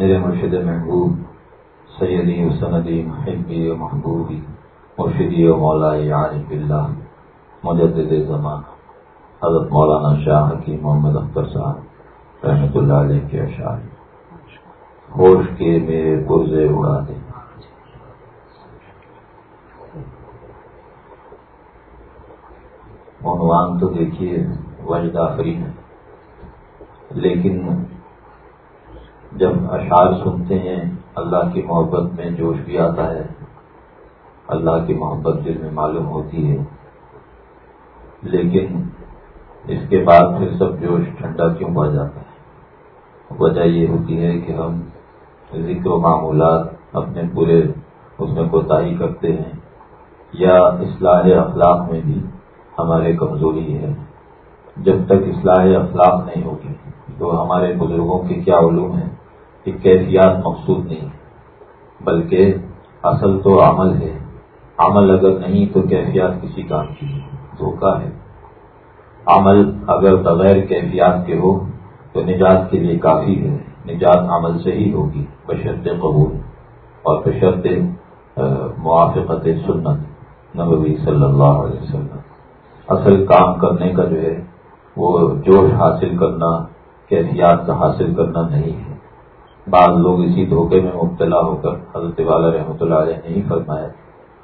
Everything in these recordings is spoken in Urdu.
میرے مرشد محبوب، سیدی و سندی محبی و محبوبی، مرشدی و مولائی عارف اللہ مجدد زمان حضرت مولانا شاہ حکیم محمد اختر صاحب رحمۃ اللہ علیہ کے اشعار۔ ہوش کے میرے پرزے اڑا دے۔ عنوان تو دیکھیے، وجد آفری ہے۔ لیکن جب اشعار سنتے ہیں، اللہ کی محبت میں جوش بھی آتا ہے۔ اللہ کی محبت دل میں معلوم ہوتی ہے۔ لیکن اس کے بعد پھر سب جوش ٹھنڈا کیوں پڑ جاتا ہے؟ وجہ یہ ہوتی ہے کہ ہم ذکر و معمولات اپنے پورے اس میں کوتاہی کرتے ہیں، یا اصلاح اخلاق میں بھی ہمارے کمزوری ہے۔ جب تک اصلاح اخلاق نہیں ہوگی تو ہمارے بزرگوں کے کیا علوم ہیں؟ کہ کیفیات مقصود نہیں، بلکہ اصل تو عمل ہے۔ عمل اگر نہیں تو کیفیات کسی کام کی دھوکہ ہے۔ عمل اگر بغیر کیفیات کے ہو تو نجات کے لیے کافی ہے۔ نجات عمل سے ہی ہوگی، بشرط قبول اور بشرط موافقت سنت نبوی صلی اللہ علیہ وسلم۔ اصل کام کرنے کا جو ہے، وہ جوش حاصل کرنا، کیفیات کا حاصل کرنا نہیں ہے۔ بعض لوگ اسی دھوکے میں مبتلا ہو کر، حضرت والا رحمۃ اللہ علیہ نہیں فرمایا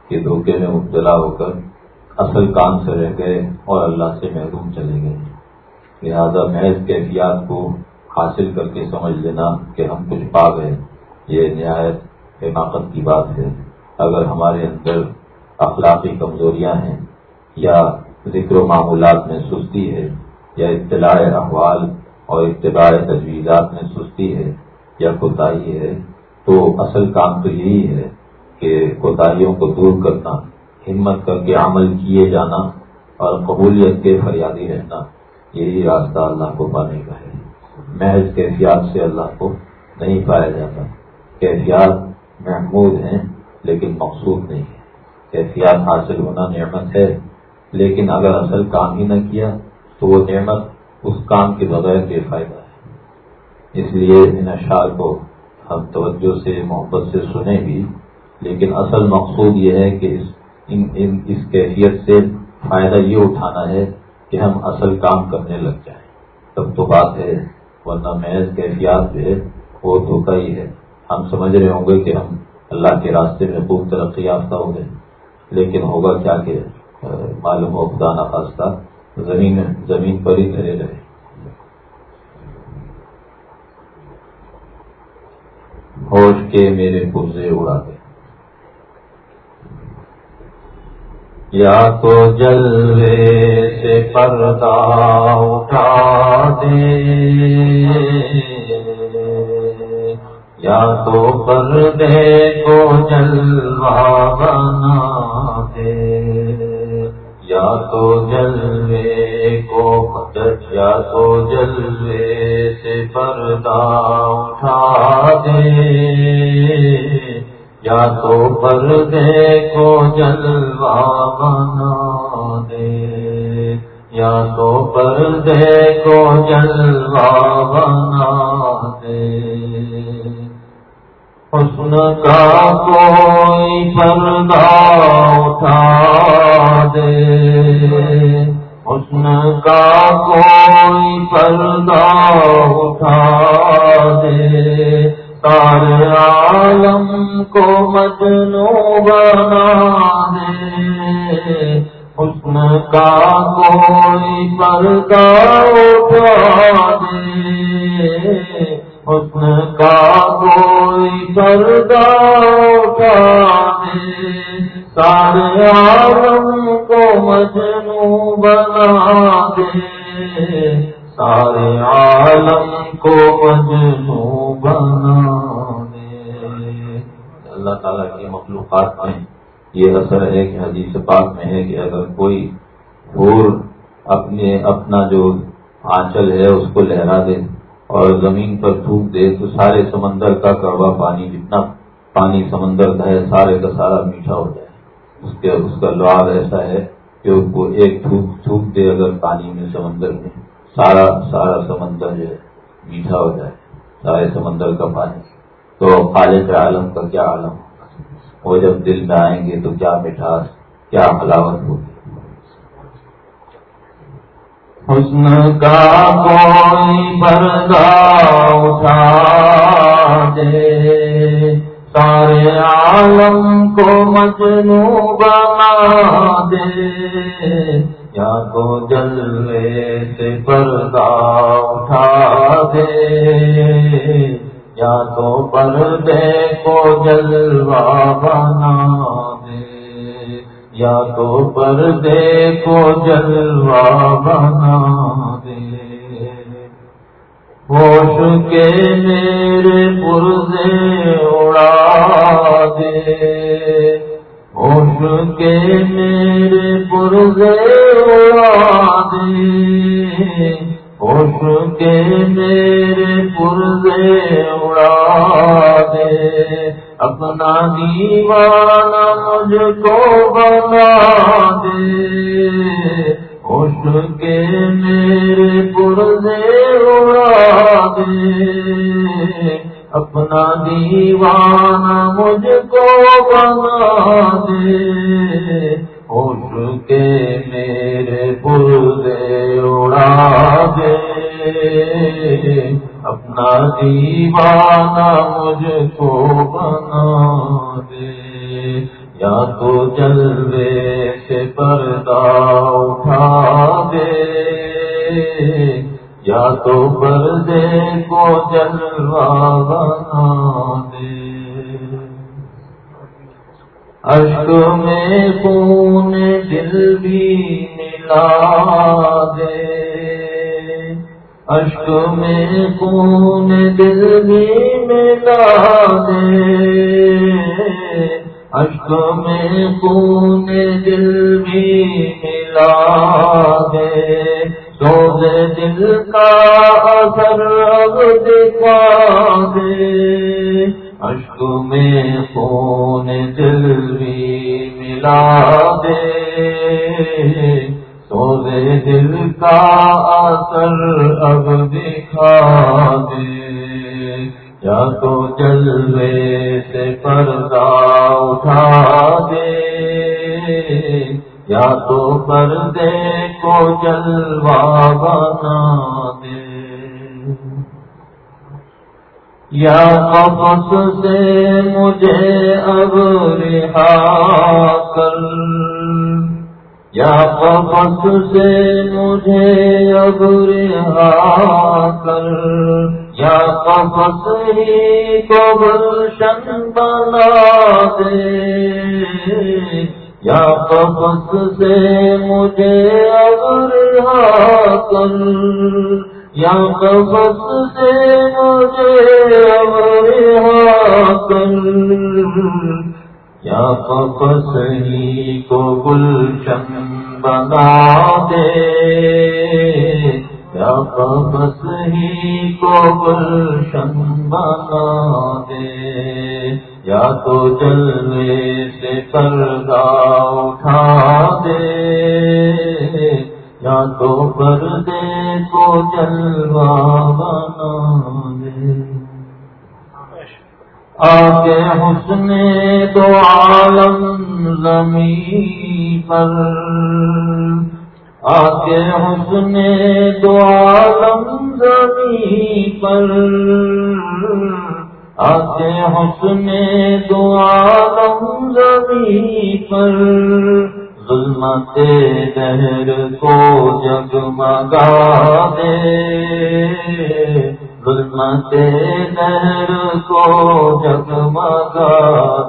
کہ دھوکے میں مبتلا ہو کر اصل کام سے رہ گئے اور اللہ سے محروم چلے گئے۔ لہذا محض کیفیات کو حاصل کر کے سمجھ لینا کہ ہم کچھ پا گئے یہ نہایت حماقت کی بات ہے۔ اگر ہمارے اندر اخلاقی کمزوریاں ہیں یا ذکر و معمولات میں سستی ہے یا اطلاع احوال اور اتباع تجویزات میں سستی ہے یا کوتاہی ہے، تو اصل کام تو یہی ہے کہ کوتاہیوں کو دور کرنا، ہمت کر کے عمل کیے جانا اور قبولیت کے فریادی رہنا، یہی راستہ اللہ کو پانے کا ہے۔ محض کیفیات سے اللہ کو نہیں پایا جاتا۔ کیفیات محمود ہیں لیکن مقصود نہیں ہے کیفیات حاصل ہونا نعمت ہے، لیکن اگر اصل کام ہی نہ کیا تو وہ نعمت اس کام کے بغیر بے فائدہ ہے۔ اس لیے ان اشعار کو ہم توجہ سے، محبت سے سنیں بھی، لیکن اصل مقصود یہ ہے کہ اس، ان ان، اس کیفیت سے فائدہ یہ اٹھانا ہے کہ ہم اصل کام کرنے لگ جائیں۔ تب تو بات ہے، ورنہ محض کیفیات جو ہے، وہ دھوکہ ہی ہے۔ ہم سمجھ رہے ہوں گے کہ ہم اللہ کے راستے میں خوب ترقی یافتہ ہو گئے لیکن ہوگا کیا کہ معلوم ہو خدا نخواستہ زمین زمین پر ہی دھرے رہے۔ ہوش کے میرے پرزے اڑا دے یا تو جلوے سے پردہ اٹھا دے۔ یا تو پردے کو جلوا بنا دے۔ یا تو جلوے کو مدد، یا تو جلوے سے پردہ اٹھا دے۔ یا تو پردے کو جلوا بنا دے۔ یا تو پردے کو جلوا بنا دے۔ حسن کا کوئی پردہ اٹھا دے۔ حسن کا کوئی پردہ اٹھا دے۔ تارے عالم کو مجنو بنا دے۔ حسن کا کوئی پردہ اٹھا دے۔ حسن کا کوئی پردہ سارے عالم کو مجنو بنا دے۔ سارے عالم کو مجنو بنا دے۔ اللہ تعالیٰ کی مخلوقات میں یہ اثر ہے کہ حدیث پاک میں ہے کہ اگر کوئی اور اپنے اپنا جو آنچل ہے اس کو لہرا دے۔ اور زمین پر تھوک دے تو سارے سمندر کا کڑوا پانی جتنا پانی سمندر کا ہے، سارے کا سارا میٹھا ہو جائے۔ اس کے اس کا لواب ایسا ہے کہ اس کو ایک تھوک تھوک دے اگر پانی میں سمندر میں۔ سارا سارا سمندر جو ہے، میٹھا ہو جائے۔ سارے سمندر کا پانی۔ تو خالق عالم کا کیا عالم وہ جب دل میں آئیں گے تو کیا مٹھاس، کیا حلاوت ہوگی؟ حسن کا کوئی پردہ اٹھا دے۔ سارے عالم کو مجنو بنا دے۔ یا تو جلوے سے پردہ اٹھا دے۔ یا تو پردے کو جلوہ بنا یا تو پردے کو جلوہ بنا دے۔ ہوش کے میرے پرزے اڑا دے۔ ہوش کے میرے پرزے اڑا دے۔ ہوش کے میرے پرزے اڑا دے۔ اپنا دیوانہ مجھ کو بنا دے۔ ہوش کے میرے پرزے اڑا دے۔ اپنا دیوانہ مجھ کو بنا دے۔ اٹھ کے میرے پورے اڑا دے۔ اپنا دیوانہ مجھ کو بنا دے۔ یا تو جلوے سے پردہ اٹھا دے۔ یا تو پردے کو جلوا بنا دے۔ اشک میں خون دل بھی ملا دے۔ اشک میں خون دل بھی ملا دے۔ اشک میں خون دل بھی ملا دے۔ سوز دل کا اثر اب دکھا دے۔ اشک میں خون دل بھی ملا دے۔ سوز دل کا اثر اب دکھا دے۔ یا تو جلوے سے پردہ اٹھا دے۔ یا تو پردے کو جلوا بنا دے۔ یا قفص سے مجھے اب رہا کر۔ یا قفص سے مجھے اب رہا کر۔ یا قفص ہی کو گلشن بنا دے۔ یا قفص سے مجھے اب رہا کر۔ یا قفص سے مجھے اب رہا یا قفص ہی کو گلشن بنا دے۔ یا قفص ہی کو گلشن بنا دے۔ یا تو جلوے سے پردہ اٹھا دے۔ یا تو پردے کو جلوا بنا دے۔ آگے حسن دو عالم زمین پر۔ آگے حسن دو عالم زمین پر۔ آگے حسن دو عالم زمین پر۔ ظلمت دہر کو جگمگا دے۔ ظلمت دہر کو جگمگا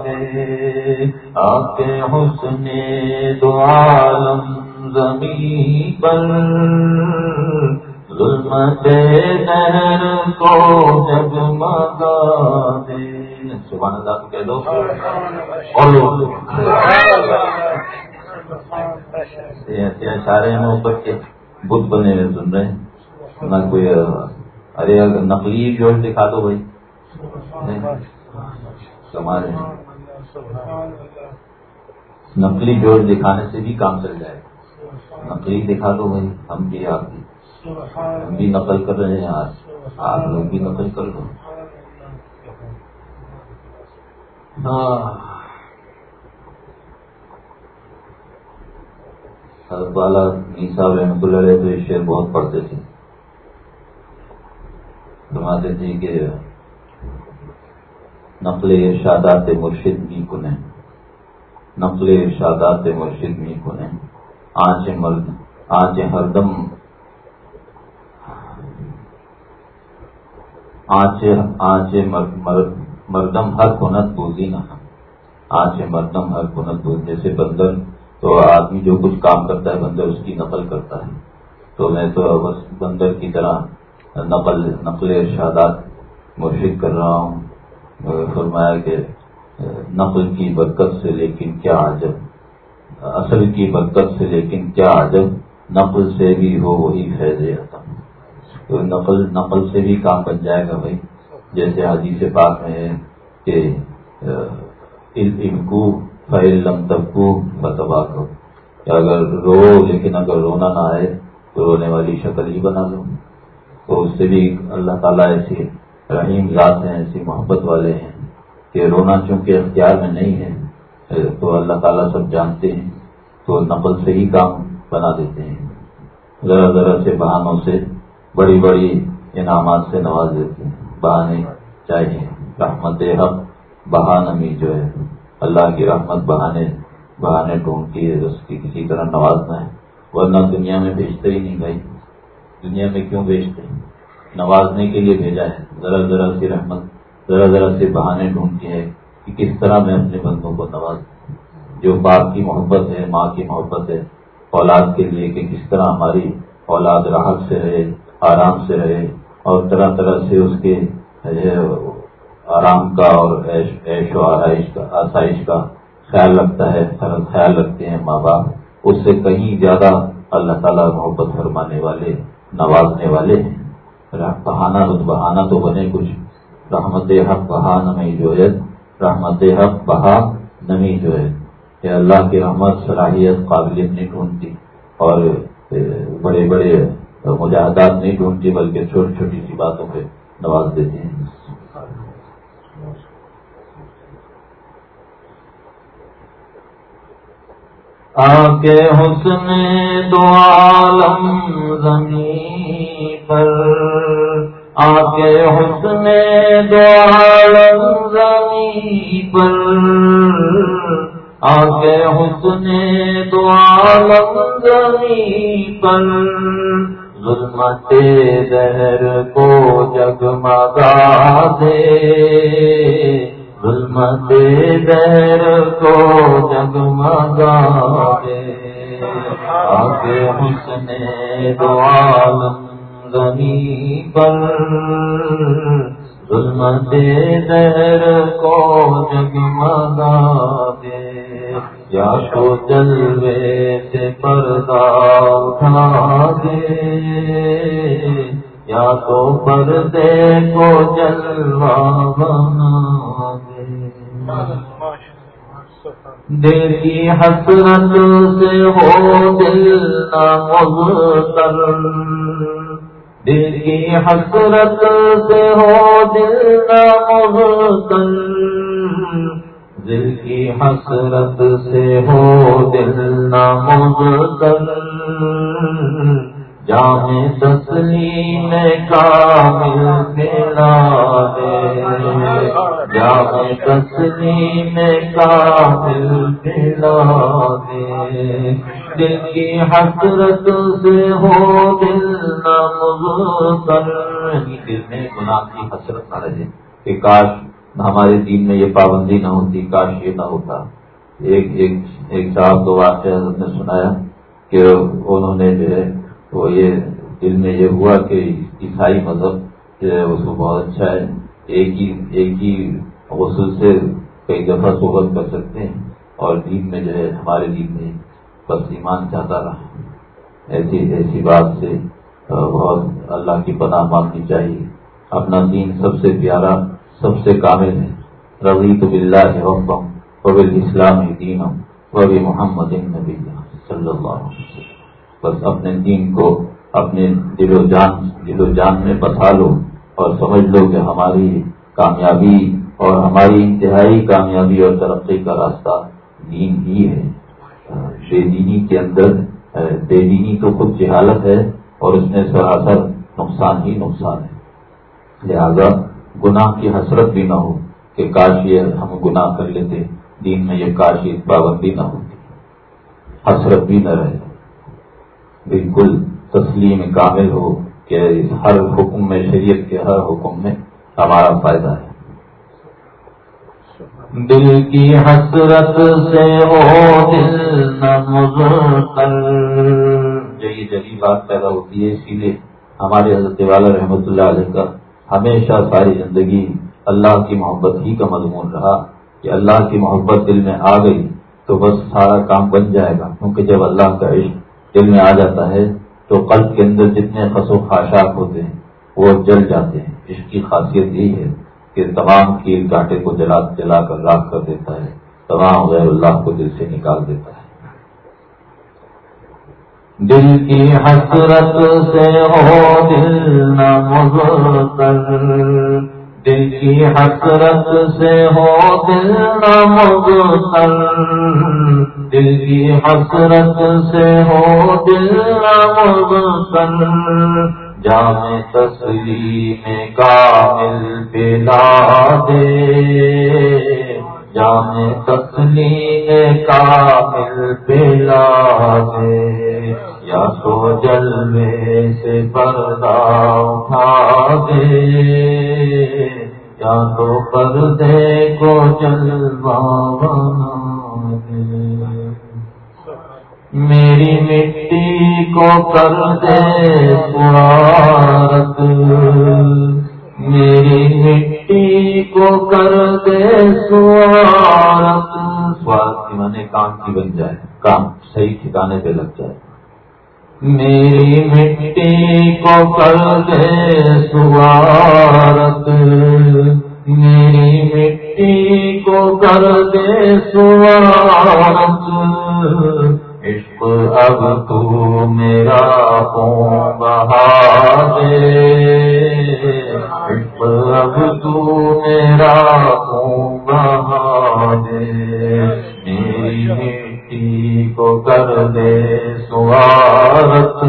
دے۔ آپ حسن دو عالم زمین پر۔ ظلمت دہر کو جگمگا دے۔ سبحان اللہ، کہہ دو۔ اور لوگ ہیں اوپر کے بت بنے ہوئے سن رہے ہیں۔ نہ کوئی، ارے، اگر نقلی جوش دکھا دو بھائی۔ کمال ہے۔ نقلی جوش دکھانے سے بھی کام چل جائے۔ گا نقلی دکھا دو بھائی، ہم بھی آپ بھی ہم بھی نقل کر رہے ہیں آج۔ آپ لوگ بھی نقل کر لو۔ ہاں۔ حضرت والا صاحب رحمۃ اللہ علیہ تو یہ شعر بہت پڑھتے تھے۔ فرماتے تھے کہ نقل ارشادات مرشد می کنے۔ نقل ارشادات مرشد می کنے۔ آنچ مرد آنچ ہر دم آنچ آنچ مردم ہر کنت بوزی نہ۔ آنچ مردم ہر کنت بوز جیسے بندر تو آدمی جو کچھ کام کرتا ہے بندر اس کی نقل کرتا ہے۔ تو میں تو بس بندر کی طرح نقل نقل ارشادات مرشد کر رہا ہوں۔ فرمایا کہ، نقل کی برکت سے لیکن کیا عجب۔ اصل کی برکت سے لیکن کیا عجب۔ نقل سے بھی ہو، وہی فیض آتا تو نقل نقل سے بھی کام بن جائے گا بھائی۔ جیسے حدیث پاک میں ہے کہ لم تبکو فتبا کو اگر رو لیکن اگر رونا نہ آئے، تو رونے والی شکل ہی بنا دو۔ تو اس سے بھی اللہ تعالیٰ ایسی رحیم ذات ہیں، ایسی محبت والے ہیں کہ رونا چونکہ اختیار میں نہیں ہے، تو اللہ تعالیٰ سب جانتے ہیں، تو نقل سے ہی کام بنا دیتے ہیں۔ ذرا ذرا سے بہانوں سے، بڑی بڑی انعامات سے نواز دیتے ہیں بہانے چاہیے۔ رحمت حق، بہانمی جو ہے۔ اللہ کی رحمت بہانے بہانے ڈھونڈتی ہے، اس کی کسی طرح نوازنا ہے۔ ورنہ دنیا میں بھیجتے ہی نہیں بھائی۔ دنیا میں کیوں بھیجتے ہیں؟ نوازنے کے لیے بھیجا ہے۔ ذرا ذرا سی رحمت، ذرا ذرا سے بہانے ڈھونڈتی ہے کہ کس طرح میں اپنے بندوں کو نواز جو باپ کی محبت ہے، ماں کی محبت ہے، اولاد کے لیے کہ کس طرح ہماری اولاد راحت سے رہے، آرام سے رہے اور طرح طرح سے اس کے آرام کا اور عیش و آرائش کا آسائش کا خیال رکھتا ہے، خیال رکھتے ہیں ماں باپ۔ اس سے کہیں زیادہ اللہ تعالیٰ محبت فرمانے والے، نوازنے والے ہیں۔ بہانا بہانا تو بنے کچھ۔ رحمت حق بہا نمی جو ہے رحمت حق بہا نمی جو ہے کہ اللہ کی رحمت صلاحیت، قابلیت نہیں ڈھونڈتی۔ اور بڑے بڑے مجاہدات نہیں ڈھونڈتی، بلکہ چھوٹی چھوٹی سی باتوں پہ نواز دیتے ہیں۔ آگے حسن دو عالم زمین پر آگے حسن دو عالم زمین پر آگے حسن دو عالم زمین پر۔ ظلمت دہر کو جگمگا دے۔ ظلمت دیر کو جگمگا دے آگے حسن دو عالم زمین پر۔ ظلمت دیر کو جگمگا دے یا تو جلوے سے پردہ اٹھا دے یا تو پردے کو جلوا بنا دل کی حسرت سے ہو دل مغتر دل کی حسرت سے ہو دل مغتر دل کی حسرت سے ہو دل مغتر جام تسلیم کامل پلا دے جام تسلیم کامل پلا دے دل کی حسرت سے ہو دل کر۔ دل میں گناہ کی حسرت نہ رہے کہ کاش ہمارے دین میں یہ پابندی نہ ہوتی، کاش یہ نہ ہوتا۔ ایک ایک ایک صاحب دو واقعہ نے سنایا کہ انہوں نے جو ہے تو یہ دل میں یہ ہوا کہ عیسائی مذہب جو ہے اس کو بہت اچھا ہے، ایک ہی ایک ہی غسل سے کئی دفعہ صحبت کر سکتے ہیں اور دین میں جو ہے، ہمارے دین میں بس ایمان چاہتا رہا۔ ایسی ایسی بات سے بہت اللہ کی پناہ مانگنی چاہیے۔ اپنا دین سب سے پیارا، سب سے کامل ہے۔ رضی تو بلّہ ہے قبل اسلام دین وہ محمد نبی صلی اللہ علیہ وسلم۔ بس اپنے دین کو اپنے دل و جان دل و جان میں بتا لو اور سمجھ لو کہ ہماری کامیابی اور ہماری انتہائی کامیابی اور ترقی کا راستہ دین ہی ہے۔ بے دینی کے اندر بے دینی تو خود جہالت ہے اور اس میں سراسر نقصان ہی نقصان ہے۔ لہذا گناہ کی حسرت بھی نہ ہو کہ کاش یہ ہم گناہ کر لیتے، دین میں یہ کاش یہ پابندی نہ ہوتی۔ حسرت بھی نہ رہے۔ بالکل تسلیم کامل ہو کہ ہر حکم میں، شریعت کے ہر حکم میں ہمارا فائدہ ہے۔ دل کی حسرت سے ہو دل نہ یہ جگی بات پیدا ہوتی ہے، اسی لیے ہمارے حضرت والا رحمۃ اللہ علیہ کا ہمیشہ ساری زندگی اللہ کی محبت ہی کا مضمون رہا کہ اللہ کی محبت دل میں آ گئی تو بس سارا کام بن جائے گا، کیونکہ جب اللہ کا عشق دل میں آ جاتا ہے تو قلب کے اندر جتنے و خاشاک ہوتے ہیں، وہ جل جاتے ہیں۔ عشق کی خاصیت یہی ہے کہ تمام کیل کانٹے کو جلا جلا کر راک کر دیتا ہے۔ تمام غیر اللہ کو دل سے نکال دیتا ہے۔ دل کی حسرت سے ہو دل نہ دل کی حسرت سے ہو دل مغتل دل کی حسرت سے ہو دل مغتل جام تسلیم کامل پلا دے۔ جام تسلیم کامل پلا دے۔ یا تو جلوے سے پردہ اٹھا دے، یا تو پردے کو جلوا دے۔ میری مٹی کو کر دے سوارت میری مٹی کو کر دے سوارت سوارت کی میں کام کی بن جائے، کام صحیح ٹھکانے پہ لگ جائے۔ میری مٹی کو کر دے سوارت۔ میری مٹی کو کر دے سوارت۔ عشق اب تو میرا خون بہا دے۔ عشق اب تو میرا خون بہا دے۔ میری کو کر دے سوارت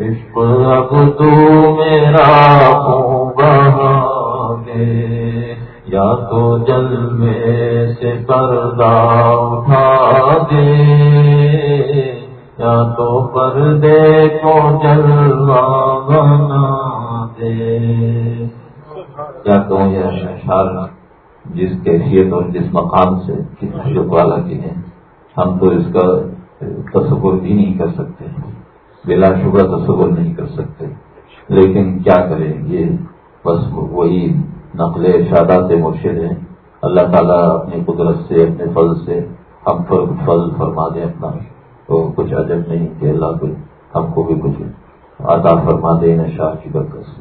عشق اب تو میرا بہا دے یا تو جل میں سے پردہ اٹھا دے۔ یا تو پردے کو جلوا بنا دے۔ کیا کہوں یہ شہشار جس کیفیت اور جس مقام سے کس والا کی ہے۔ ہم تو اس کا تصور بھی نہیں کر سکتے، بلا شبہ تصور نہیں کر سکتے۔ لیکن کیا کریں؟ یہ بس وہی نقل شادات مرشد ہیں۔ اللہ تعالیٰ اپنی قدرت سے، اپنے فضل سے ہم پر فضل فرما دیں اپنا۔ تو کچھ عجب نہیں کہ اللہ کو ہم کو بھی کچھ عطا فرما دیں شاہ کی برکت سے۔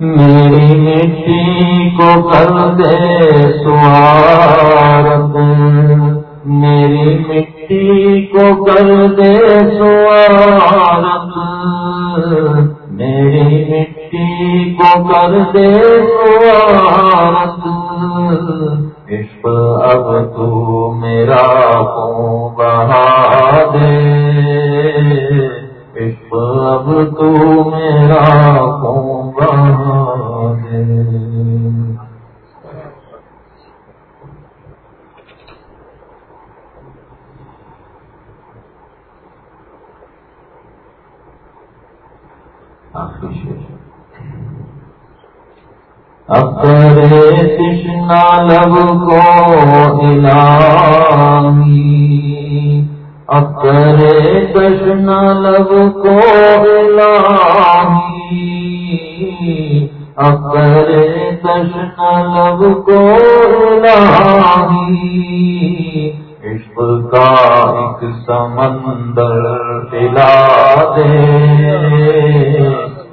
میری مٹی کو کر دے سوارت۔ میری مٹی کو کر دے سوارت میری مٹی کو کر دے سوارت عشق اب تو میرا کو بہا دے۔ عشق اب تو میرا کو اپنے کشنا لب کو الہی اپنے کشنا لب کو الہی اپنے کشنا لب کو الہی عشق کا ایک سمندر پلا دے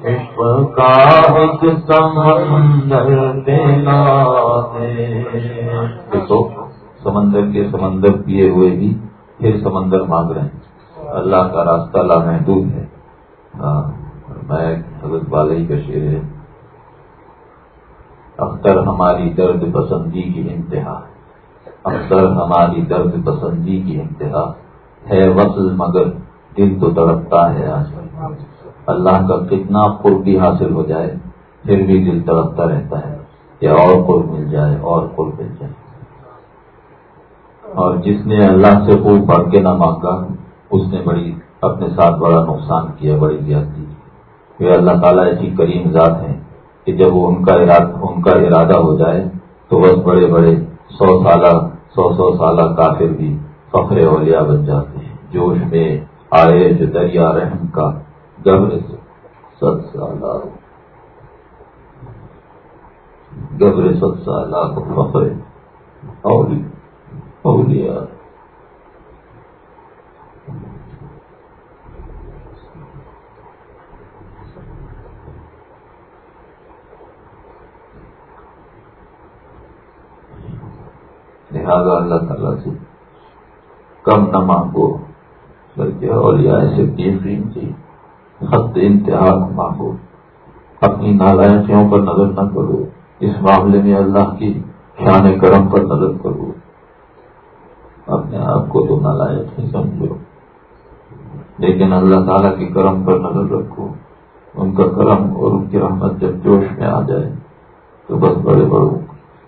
کا ایک سمندر دینا دیکھو سمندر کے سمندر پیے ہوئے بھی پھر سمندر مانگ رہے ہیں۔ اللہ کا راستہ لامحدود ہے۔ ہاں، میں حضرت والی کا شعر ہے۔ اختر ہماری درد پسندی کی انتہا۔ اختر ہماری درد پسندی کی انتہا۔ ہے وصل مگر دل تو تڑپتا ہے آج۔ اللہ کا کتنا قربی حاصل ہو جائے، پھر بھی دل تڑپتا رہتا ہے یا اور قرب مل جائے، اور قرب مل جائے۔ اور جس نے اللہ سے خوب پڑھ کے نہ مانگا، اس نے بڑی، اپنے ساتھ بڑا نقصان کیا، بڑی زیادتی۔ کی اللہ تعالیٰ ایسی کریم ذات ہیں کہ جب وہ ان کا ارادہ ان کا ارادہ ہو جائے، تو بس بڑے بڑے سو سالہ، سو سو سالہ کافر بھی فخر اولیاء بن جاتے ہیں۔ جوش میں، آئے جو دریا رحم کا گبر ست سالہ گبر ست سالہ فخر اولیاء لہٰذا اللہ تعالیٰ سے کم نہ مانگو بلکہ اولیاء سے یقین کی حد انتہا مانگو۔ اپنی نالائکیوں پر نظر نہ کرو۔ اس معاملے میں اللہ کی شان کرم پر نظر کرو۔ اپنے آپ کو تو نالائق ہی سمجھو۔ لیکن اللہ تعالیٰ کی کرم پر نظر رکھو۔ ان کا کرم اور ان کی رحمت جب جوش میں آ جائے، تو بس بڑے بڑوں،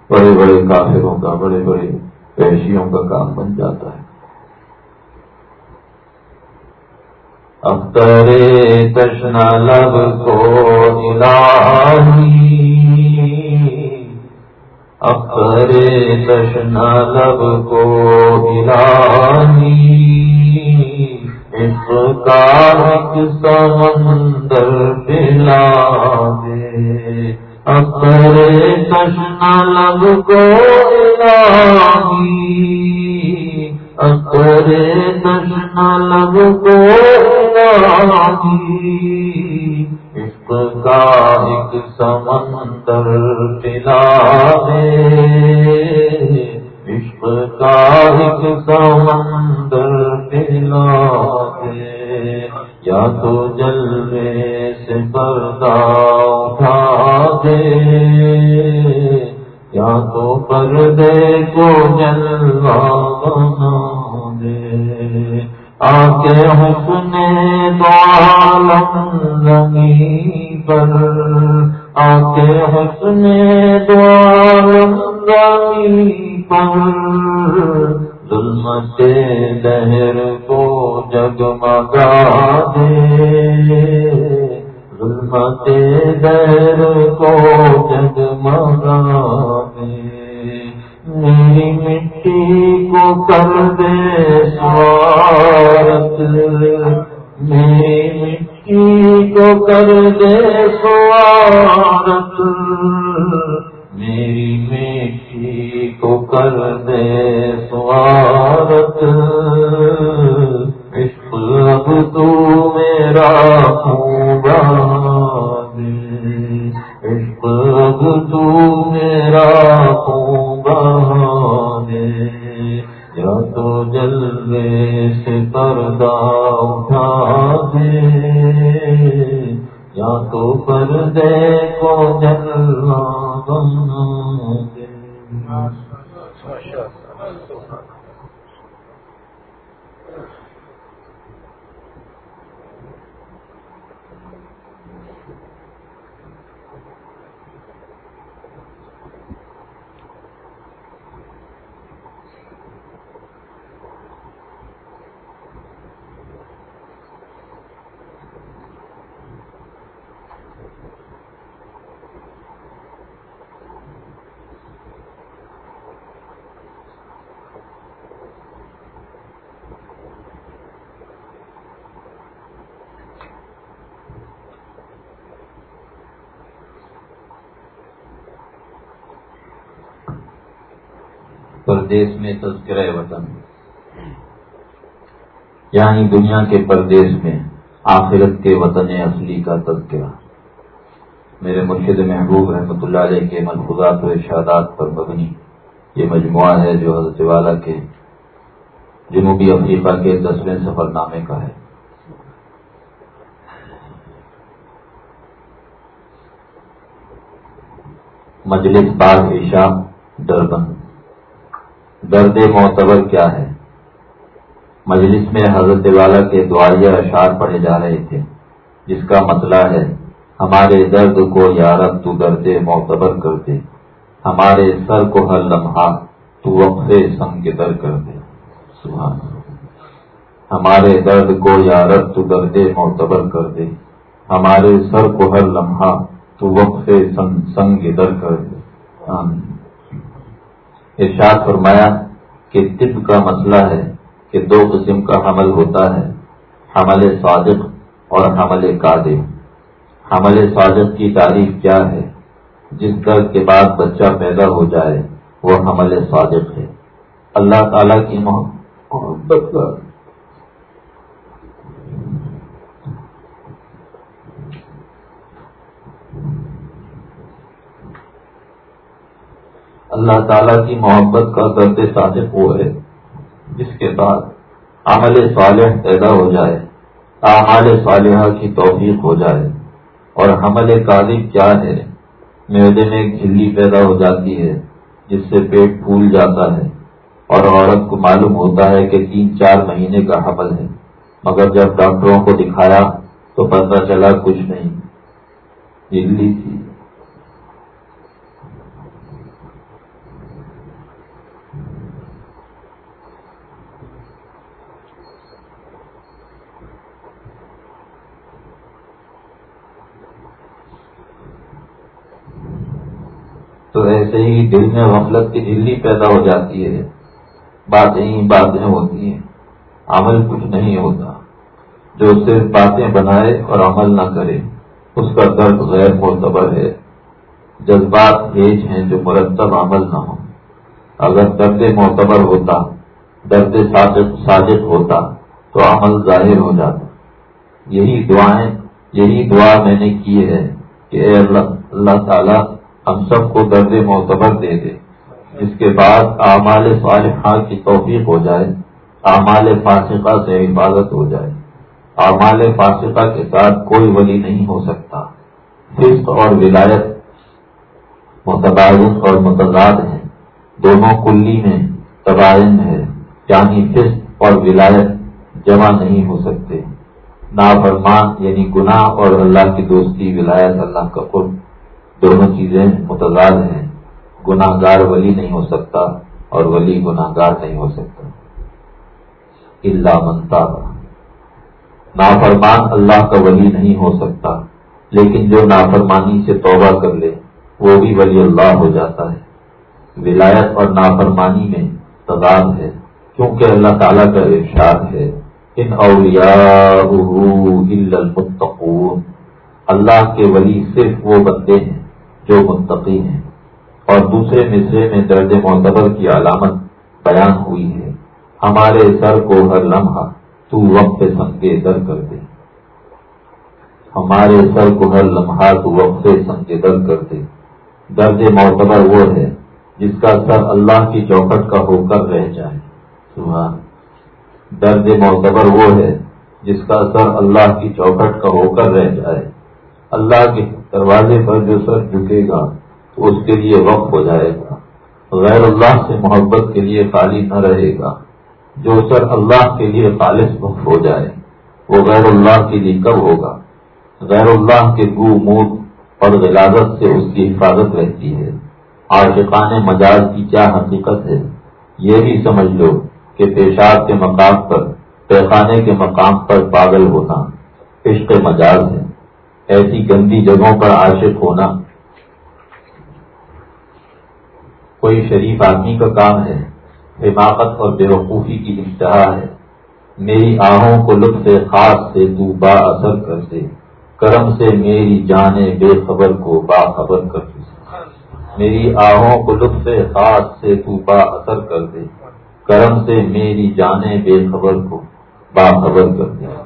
بڑے بڑے کافروں کا، بڑے بڑے پیشیوں کا کام بن جاتا ہے۔ تشنا لب کو اخترے تشنا لب کو اس کا سمندر پلا دے اکرے کشن لب کو اکرے کشن لب کو عشق کا ایک سمندر پلا دے عشق کا ایک سمندر پلا دے یا تو جلوے سے پردہ اٹھا دے، یا تو پردے کو جلوا بنا دے۔ آ کے حسن دو عالم زمین پر آ کے حسن دو عالم زمین پر ظلمت لہر کو جگمگا دے۔ ظلمت لہر کو جگمگا دے۔ میری مٹی کو کر دے سوارت۔ میری مٹی کو کر دے سوارت۔ میری میٹھی کو کر دے سوارت۔ عشق اب تو میرا ماشاء اللہ پردیس میں تذکرہ وطن۔ یعنی دنیا کے پردیس میں آخرت کے وطن اصلی کا تذکرہ۔ میرے مرشد محبوب رحمۃ اللہ علیہ کے ملفوظات و ارشادات پر مبنی یہ مجموعہ ہے جو حضرت والا کے جنوبی افریقہ کے دسویں سفر نامے کا ہے۔ مجلس بعد عشاء دربند درد معتبر کیا ہے؟ مجلس میں حضرت والا کے دعائیہ اشعار پڑھے جا رہے تھے۔ جس کا مسئلہ ہے، ہمارے درد کو یارت تو درد معتبر کر دے۔ ہمارے سر کو ہر لمحہ تو وقفے سنگ در کر دے۔ سبحان ہمارے درد کو یارت تو درد معتبر کر دے۔ ہمارے سر کو ہر لمحہ تو وقفے سنگ در کر دے۔ ارشاد فرمایا کہ طب کا مسئلہ ہے کہ دو قسم کا حمل ہوتا ہے، حمل صادق اور حمل قادم حمل صادق کی تعریف کیا ہے؟ جس درد کے بعد بچہ پیدا ہو جائے، وہ حمل صادق ہے۔ اللہ تعالی کی محبت اللہ تعالی کی محبت کا درد صادق وہ ہے جس کے بعد عمل صالح پیدا ہو جائے، اعمال صالحہ کی توفیق ہو جائے۔ اور حمل قادب کیا ہے؟ میدے میں کھلی پیدا ہو جاتی ہے، جس سے پیٹ پھول جاتا ہے۔ اور عورت کو معلوم ہوتا ہے کہ تین چار مہینے کا حمل ہے۔ مگر جب ڈاکٹروں کو دکھایا تو پتہ چلا کچھ نہیں۔ تھی۔ تو ایسے ہی دل میں غفلت کی دلی پیدا ہو جاتی ہے۔ باتیں ہی باتیں ہوتی ہیں۔ عمل کچھ نہیں ہوتا۔ جو صرف باتیں بنائے اور عمل نہ کرے، اس کا درد غیر معتبر ہے۔ جذبات بھیج ہیں جو مرتب عمل نہ ہو اگر درد معتبر ہوتا، درد صادق ہوتا، تو عمل ظاہر ہو جاتا۔ یہی دعائیں، یہی دعا میں نے کی ہے کہ اے اللہ اللہ تعالیٰ ہم سب کو درد معتبر دے دے۔ جس کے بعد اعمال صالحہ کی توفیق ہو جائے، اعمال فاسقہ سے حفاظت ہو جائے۔ اعمال فاسقہ کے ساتھ کوئی ولی نہیں ہو سکتا۔ فسق اور ولایت متبادل اور متضاد ہیں۔ دونوں کلی میں تباہن ہے یعنی فسق اور ولایت جمع نہیں ہو سکتے۔ نافرمان یعنی گناہ اور اللہ کی دوستی، ولایت، اللہ کا قرب۔ دونوں چیزیں متضاد ہیں۔ گناہ گار ولی نہیں ہو سکتا اور ولی گناہ گار نہیں ہو سکتا۔ اللہ منتا نافرمان اللہ کا ولی نہیں ہو سکتا، لیکن جو نافرمانی سے توبہ کر لے، وہ بھی ولی اللہ ہو جاتا ہے۔ ولایت اور نافرمانی میں تضاد ہے، کیونکہ اللہ تعالیٰ کا ارشاد ہے، ان اولیاء المتقون۔ اللہ کے ولی صرف وہ بندے ہیں۔ جو منتقی ہیں۔ اور دوسرے مصرے میں درد معتبر کی علامت بیان ہوئی ہے۔ ہمارے سر کو ہر لمحہ تو وقت سنگے در کر دے۔ ہمارے سر کو ہر لمحہ تو وقت سنگے در کر دے۔ درد معتبر وہ ہے جس کا سر اللہ کی چوکٹ کا ہو کر رہ جائے۔ سبحان۔ درد معتبر وہ ہے جس کا سر اللہ کی چوکٹ کا ہو کر رہ جائے۔ اللہ کے دروازے پر جو سر جھکے گا، تو اس کے لیے وقف ہو جائے گا۔ غیر اللہ سے محبت کے لیے خالی نہ رہے گا۔ جو سر اللہ کے لیے خالص وقف ہو جائے، وہ غیر اللہ کے لیے کب ہوگا؟ غیر اللہ کے گو موت اور غلازت سے اس کی حفاظت رہتی ہے۔ عاشقان مجاز کی کیا حقیقت ہے؟ یہ بھی سمجھ لو کہ پیشاب کے مقام پر، پیخانے کے مقام پر پاگل ہونا عشق مجاز ہے۔ ایسی گندی جگہوں پر عاشق ہونا۔ کوئی شریف آدمی کا کام ہے، حماقت اور بے وقوفی کی انتہا ہے۔ میری آہوں کو لطف خاص سے تو با اثر کر دے۔ کرم سے میری جانے بے خبر کو با خبر کر دے۔ میری آہوں کو لطف خاص سے تو با اثر کر دے۔ کرم سے میری جانے بے خبر کو با خبر کر دے۔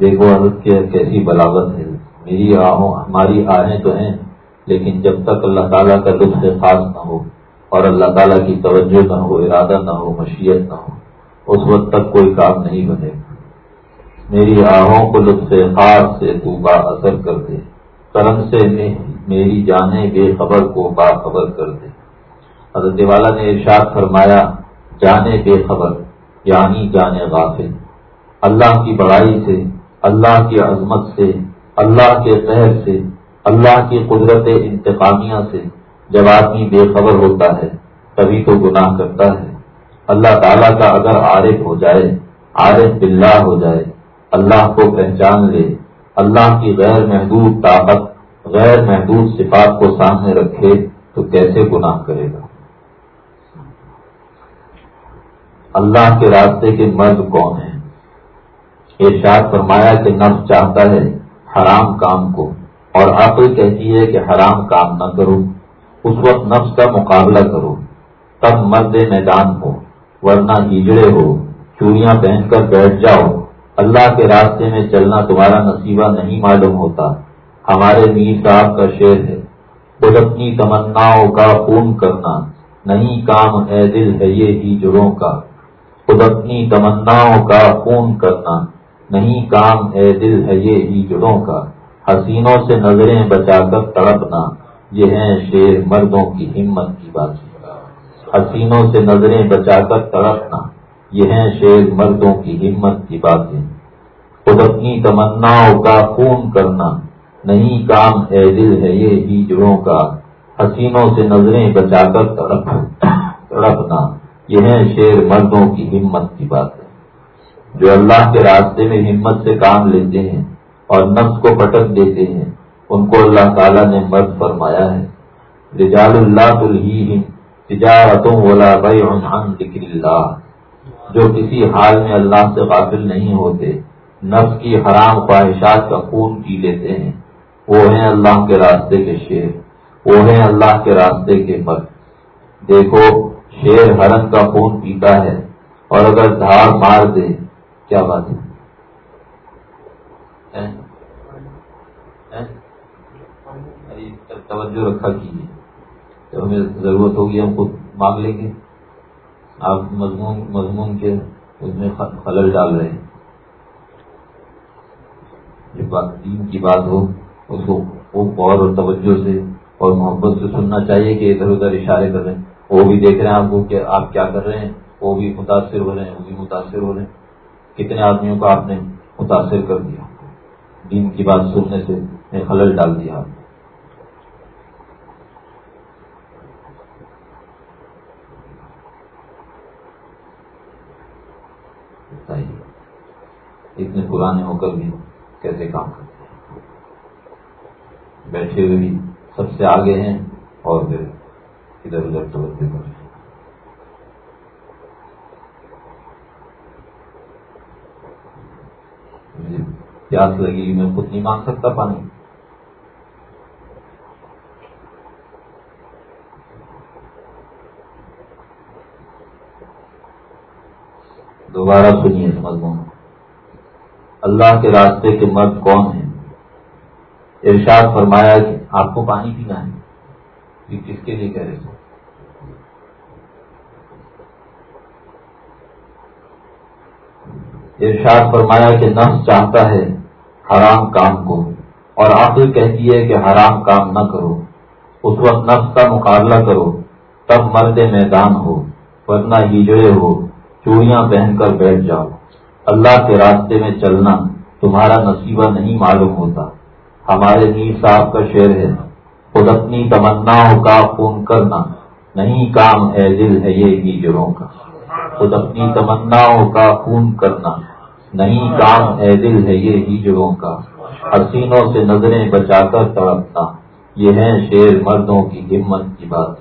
دیکھو حضرت کی کیسی بلاغت ہے۔ میری آہوں ہماری آہیں تو ہیں، لیکن جب تک اللہ تعالیٰ کا لطف خاص نہ ہو اور اللہ تعالیٰ کی توجہ نہ ہو، ارادہ نہ ہو، مشیت نہ ہو، اس وقت تک کوئی کام نہیں بنے۔ میری آہوں کو لطف خاص سے تو با اثر کر دے۔ کرم سے میری جانے بے خبر کو باخبر کر دے۔ حضرت والا نے ارشاد فرمایا جانے بے خبر یعنی جانے غافل۔ اللہ کی بڑائی سے اللہ کی عظمت سے، اللہ کے قہر سے، اللہ کی قدرت انتقامیہ سے جب آدمی بے خبر ہوتا ہے، تبھی تو گناہ کرتا ہے۔ اللہ تعالیٰ کا اگر عارف ہو جائے، عارف باللہ ہو جائے، اللہ کو پہچان لے، اللہ کی غیر محدود طاقت، غیر محدود صفات کو سامنے رکھے، تو کیسے گناہ کرے گا؟ اللہ کے راستے کے مرد کون ہیں؟ ارشاد فرمایا کہ نفس چاہتا ہے حرام کام کو اور عقل کہتی ہے کہ حرام کام نہ کرو، اس وقت نفس کا مقابلہ کرو، تب مرد میدان ہو، ورنہ ہجڑے ہو چوڑیاں پہن کر بیٹھ جاؤ۔ اللہ کے راستے میں چلنا تمہارا نصیبہ نہیں معلوم ہوتا۔ ہمارے میر صاحب کا شعر ہے، خود اپنی تمناؤں کا خون کرنا، نہیں کام ہے دل ہے یہ ہجڑوں کا۔ خود اپنی تمناؤں کا خون کرنا۔ نہیں کام ہے دل، ہے یہ ہجڑوں کا۔ حسینوں سے نظریں بچا کر تڑپنا، یہ ہیں شیر مردوں کی ہمت کی بات حسینوں سے نظریں بچا کر تڑپنا، یہ ہیں شیر مردوں کی ہمت کی باتیں۔ خود اپنی تمناؤں کا خون کرنا، نہیں کام ہے دل، ہے یہ ہی جڑوں کا۔ حسینوں سے نظریں بچا کر تڑپنا، یہ ہیں شیر مردوں کی ہمت کی بات ہے جو اللہ کے راستے میں ہمت سے کام لیتے ہیں اور نفس کو پٹک دیتے ہیں، ان کو اللہ تعالیٰ نے مرد فرمایا ہے۔ رجال اللہ تجارتوں ولا ذکر اللہ۔ جو کسی حال میں اللہ سے قابل نہیں ہوتے، نفس کی حرام خواہشات کا خون پی لیتے ہیں۔ وہ ہیں اللہ کے راستے کے شیر، وہ ہیں اللہ کے راستے کے مرد۔ دیکھو، شیر ہرن کا خون پیتا ہے اور اگر دھاڑ مار دے کیا بات ہے؟ توجہ رکھا کیجیے۔ جب ہمیں ضرورت ہوگی، ہم خود مانگ لیں گے۔ آپ مضمون مضمون کے اس میں خلل ڈال رہے ہیں۔ جب بات دین کی بات ہو، اس کو خوب غور اور توجہ سے اور محبت سے سننا چاہیے کہ ادھر ادھر اشارے کر رہے ہیں۔ وہ بھی دیکھ رہے ہیں آپ کو کہ آپ کیا کر رہے ہیں۔ وہ بھی متاثر ہو رہے ہیں، وہ بھی متاثر ہو رہے ہیں۔ کتنے آدمیوں کو آپ نے متاثر کر دیا، دین کی بات سننے سے خلل ڈال دیا آپ اتنے پرانے ہو کر بھی کیسے کام کرتے ہیں؟ بیٹھے ہوئے بھی سب سے آگے ہیں اور پھر ادھر ادھر توجہ کر رہے ہیں پیاس لگی میں خود نہیں مانگ سکتا پانی۔ دوبارہ سنیے مضمون۔ اللہ کے راستے کے مرد کون ہیں؟ ارشاد فرمایا کہ آپ کو پانی پینا ہے۔ یہ کس کے لیے کہہ رہے تھے ارشاد فرمایا کہ نفس چاہتا ہے حرام کام کو اور آخر کہتی ہے کہ حرام کام نہ کرو۔ اس وقت نفس کا مقابلہ کرو۔ تب مرد میدان ہو۔ ورنہ ہیجڑے ہو۔ چوڑیاں پہن کر بیٹھ جاؤ۔ اللہ کے راستے میں چلنا تمہارا نصیبہ نہیں معلوم ہوتا۔ ہمارے میر صاحب کا شعر ہے، خود اپنی تمناؤں کا خون کرنا۔ نہیں کام ہے دل ہے یہ ہیجروں کا۔ خود اپنی تمناؤں کا خون کرنا۔ نہیں، کام ہے دل ہے یہ ہیجروں کا۔ حسینوں سے نظریں بچا کر تڑپنا یہ ہے شیر مردوں کی ہمت کی بات۔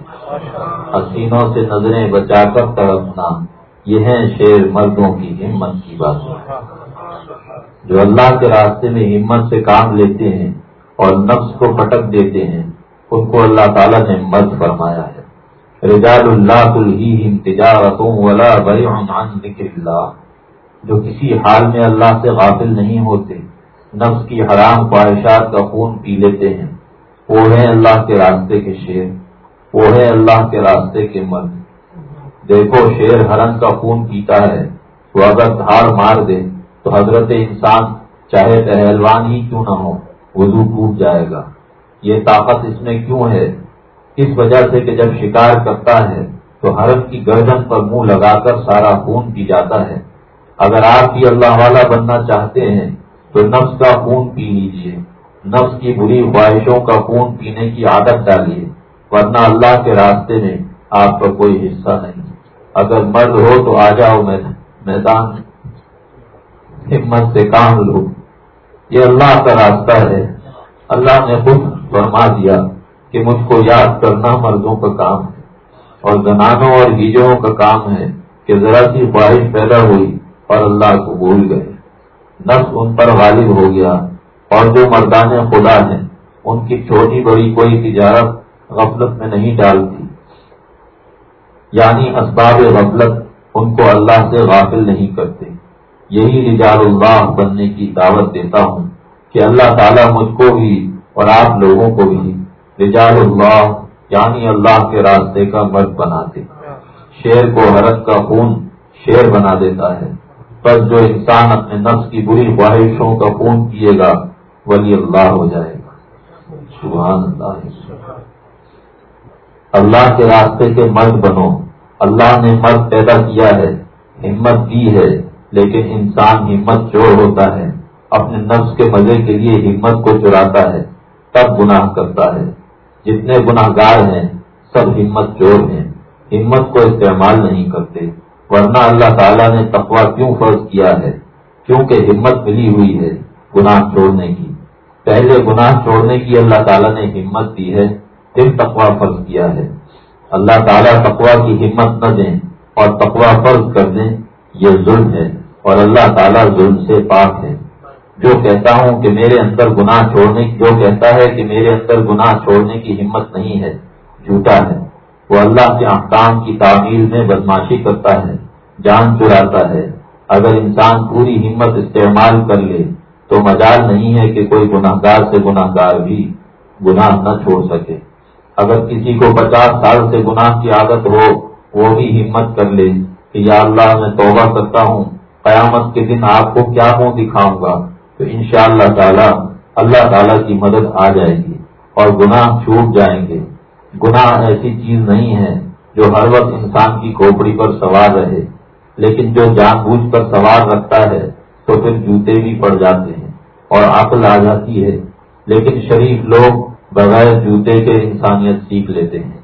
حسینوں سے نظریں بچا کر تڑپنا یہ ہے شیر مردوں کی ہمت کی بات۔ جو اللہ کے راستے میں ہمت سے کام لیتے ہیں اور نفس کو پٹک دیتے ہیں، ان کو اللہ تعالیٰ نے مرد فرمایا ہے۔ رجال اللہ تجارتوں ولا ذکر اللہ۔ جو کسی حال میں اللہ سے غافل نہیں ہوتے، نفس کی حرام خواہشات کا خون پی لیتے ہیں۔ وہ اللہ کے راستے کے شیر، وہ اللہ کے راستے کے مرد۔ دیکھو، شیر ہرن کا خون پیتا ہے۔ تو اگر دھاڑ مار دے، تو حضرت انسان چاہے پہلوان ہی کیوں نہ ہو، وضو ٹوٹ جائے گا۔ یہ طاقت اس میں کیوں ہے؟ اس وجہ سے کہ جب شکار کرتا ہے، تو حرم کی گردن پر منہ لگا کر سارا خون پی جاتا ہے۔ اگر آپ بھی اللہ والا بننا چاہتے ہیں، تو نفس کا خون پی لیجیے نفس کی بری خواہشوں کا خون پینے کی عادت ڈالیے، ورنہ اللہ کے راستے میں آپ کا کوئی حصہ نہیں۔ اگر مرد ہو تو آ جاؤ میدان ہمت سے کام لو۔ یہ اللہ کا راستہ ہے۔ اللہ نے خود فرما دیا کہ مجھ کو یاد کرنا مردوں کا کام ہے۔ اور زنانوں اور ہیجوں کا کام ہے کہ ذرا سی خواہش پیدا ہوئی اور اللہ کو بھول گئے۔ نفس ان پر غالب ہو گیا اور جو مردان خدا ہیں، ان کی چھوٹی بڑی کوئی تجارت غفلت میں نہیں ڈالتی۔ یعنی اسباب غفلت ان کو اللہ سے غافل نہیں کرتے۔ یہی رجال اللہ بننے کی دعوت دیتا ہوں کہ اللہ تعالیٰ مجھ کو بھی اور آپ لوگوں کو بھی رجال اللہ یعنی اللہ کے راستے کا مرد بنا دے۔ شیر کو حرت کا خون شیر بنا دیتا ہے۔ بس جو انسان اپنے نفس کی بری خواہشوں کا خون پیے گا، ولی اللہ ہو جائے گا۔ سبحان اللہ۔ اللہ کے راستے کے مرد بنو۔ اللہ نے مرد پیدا کیا ہے، ہمت دی ہے، لیکن انسان ہمت چور ہوتا ہے۔ اپنے نفس کے مزے کے لیے ہمت کو چراتا ہے، تب گناہ کرتا ہے۔ جتنے گناہ گار ہیں، سب ہمت چور ہیں۔ ہمت کو استعمال نہیں کرتے۔ ورنہ اللہ تعالیٰ نے تقوا کیوں فرض کیا ہے؟ کیونکہ ہمت ملی ہوئی ہے گناہ چھوڑنے کی۔ پہلے گناہ چھوڑنے کی اللہ تعالیٰ نے ہمت دی ہے، پھر تقوا فرض کیا ہے۔ اللہ تعالیٰ تقوا کی ہمت نہ دیں اور تقوا فرض کر دیں، یہ ظلم ہے اور اللہ تعالیٰ ظلم سے پاک ہے۔ جو کہتا ہوں کہ میرے اندر گناہ چھوڑنے، جو کہتا ہے کہ میرے اندر گناہ چھوڑنے کی ہمت نہیں ہے، جھوٹا ہے۔ وہ اللہ کے احکام کی تعمیل میں بدماشی کرتا ہے، جان چراتا ہے۔ اگر انسان پوری ہمت استعمال کر لے، تو مجال نہیں ہے کہ کوئی گناہ گار سے گناہ گار بھی گناہ نہ چھوڑ سکے۔ اگر کسی کو پچاس سال سے گناہ کی عادت ہو، وہ بھی ہمت کر لے کہ یا اللہ میں توبہ کرتا ہوں، قیامت کے دن آپ کو کیا منہ دکھاؤں گا؟ تو ان شاء اللہ تعالیٰ اللہ کی مدد آ جائے گی اور گناہ چھوٹ جائیں گے۔ گناہ ایسی چیز نہیں ہے جو ہر وقت انسان کی کھوپڑی پر سوار رہے، لیکن جو جان بوجھ کر سوار رکھتا ہے، تو پھر جوتے بھی پڑ جاتے ہیں اور عقل آ جاتی ہے۔ لیکن شریف لوگ بغیر جوتے کے انسانیت سیکھ لیتے ہیں۔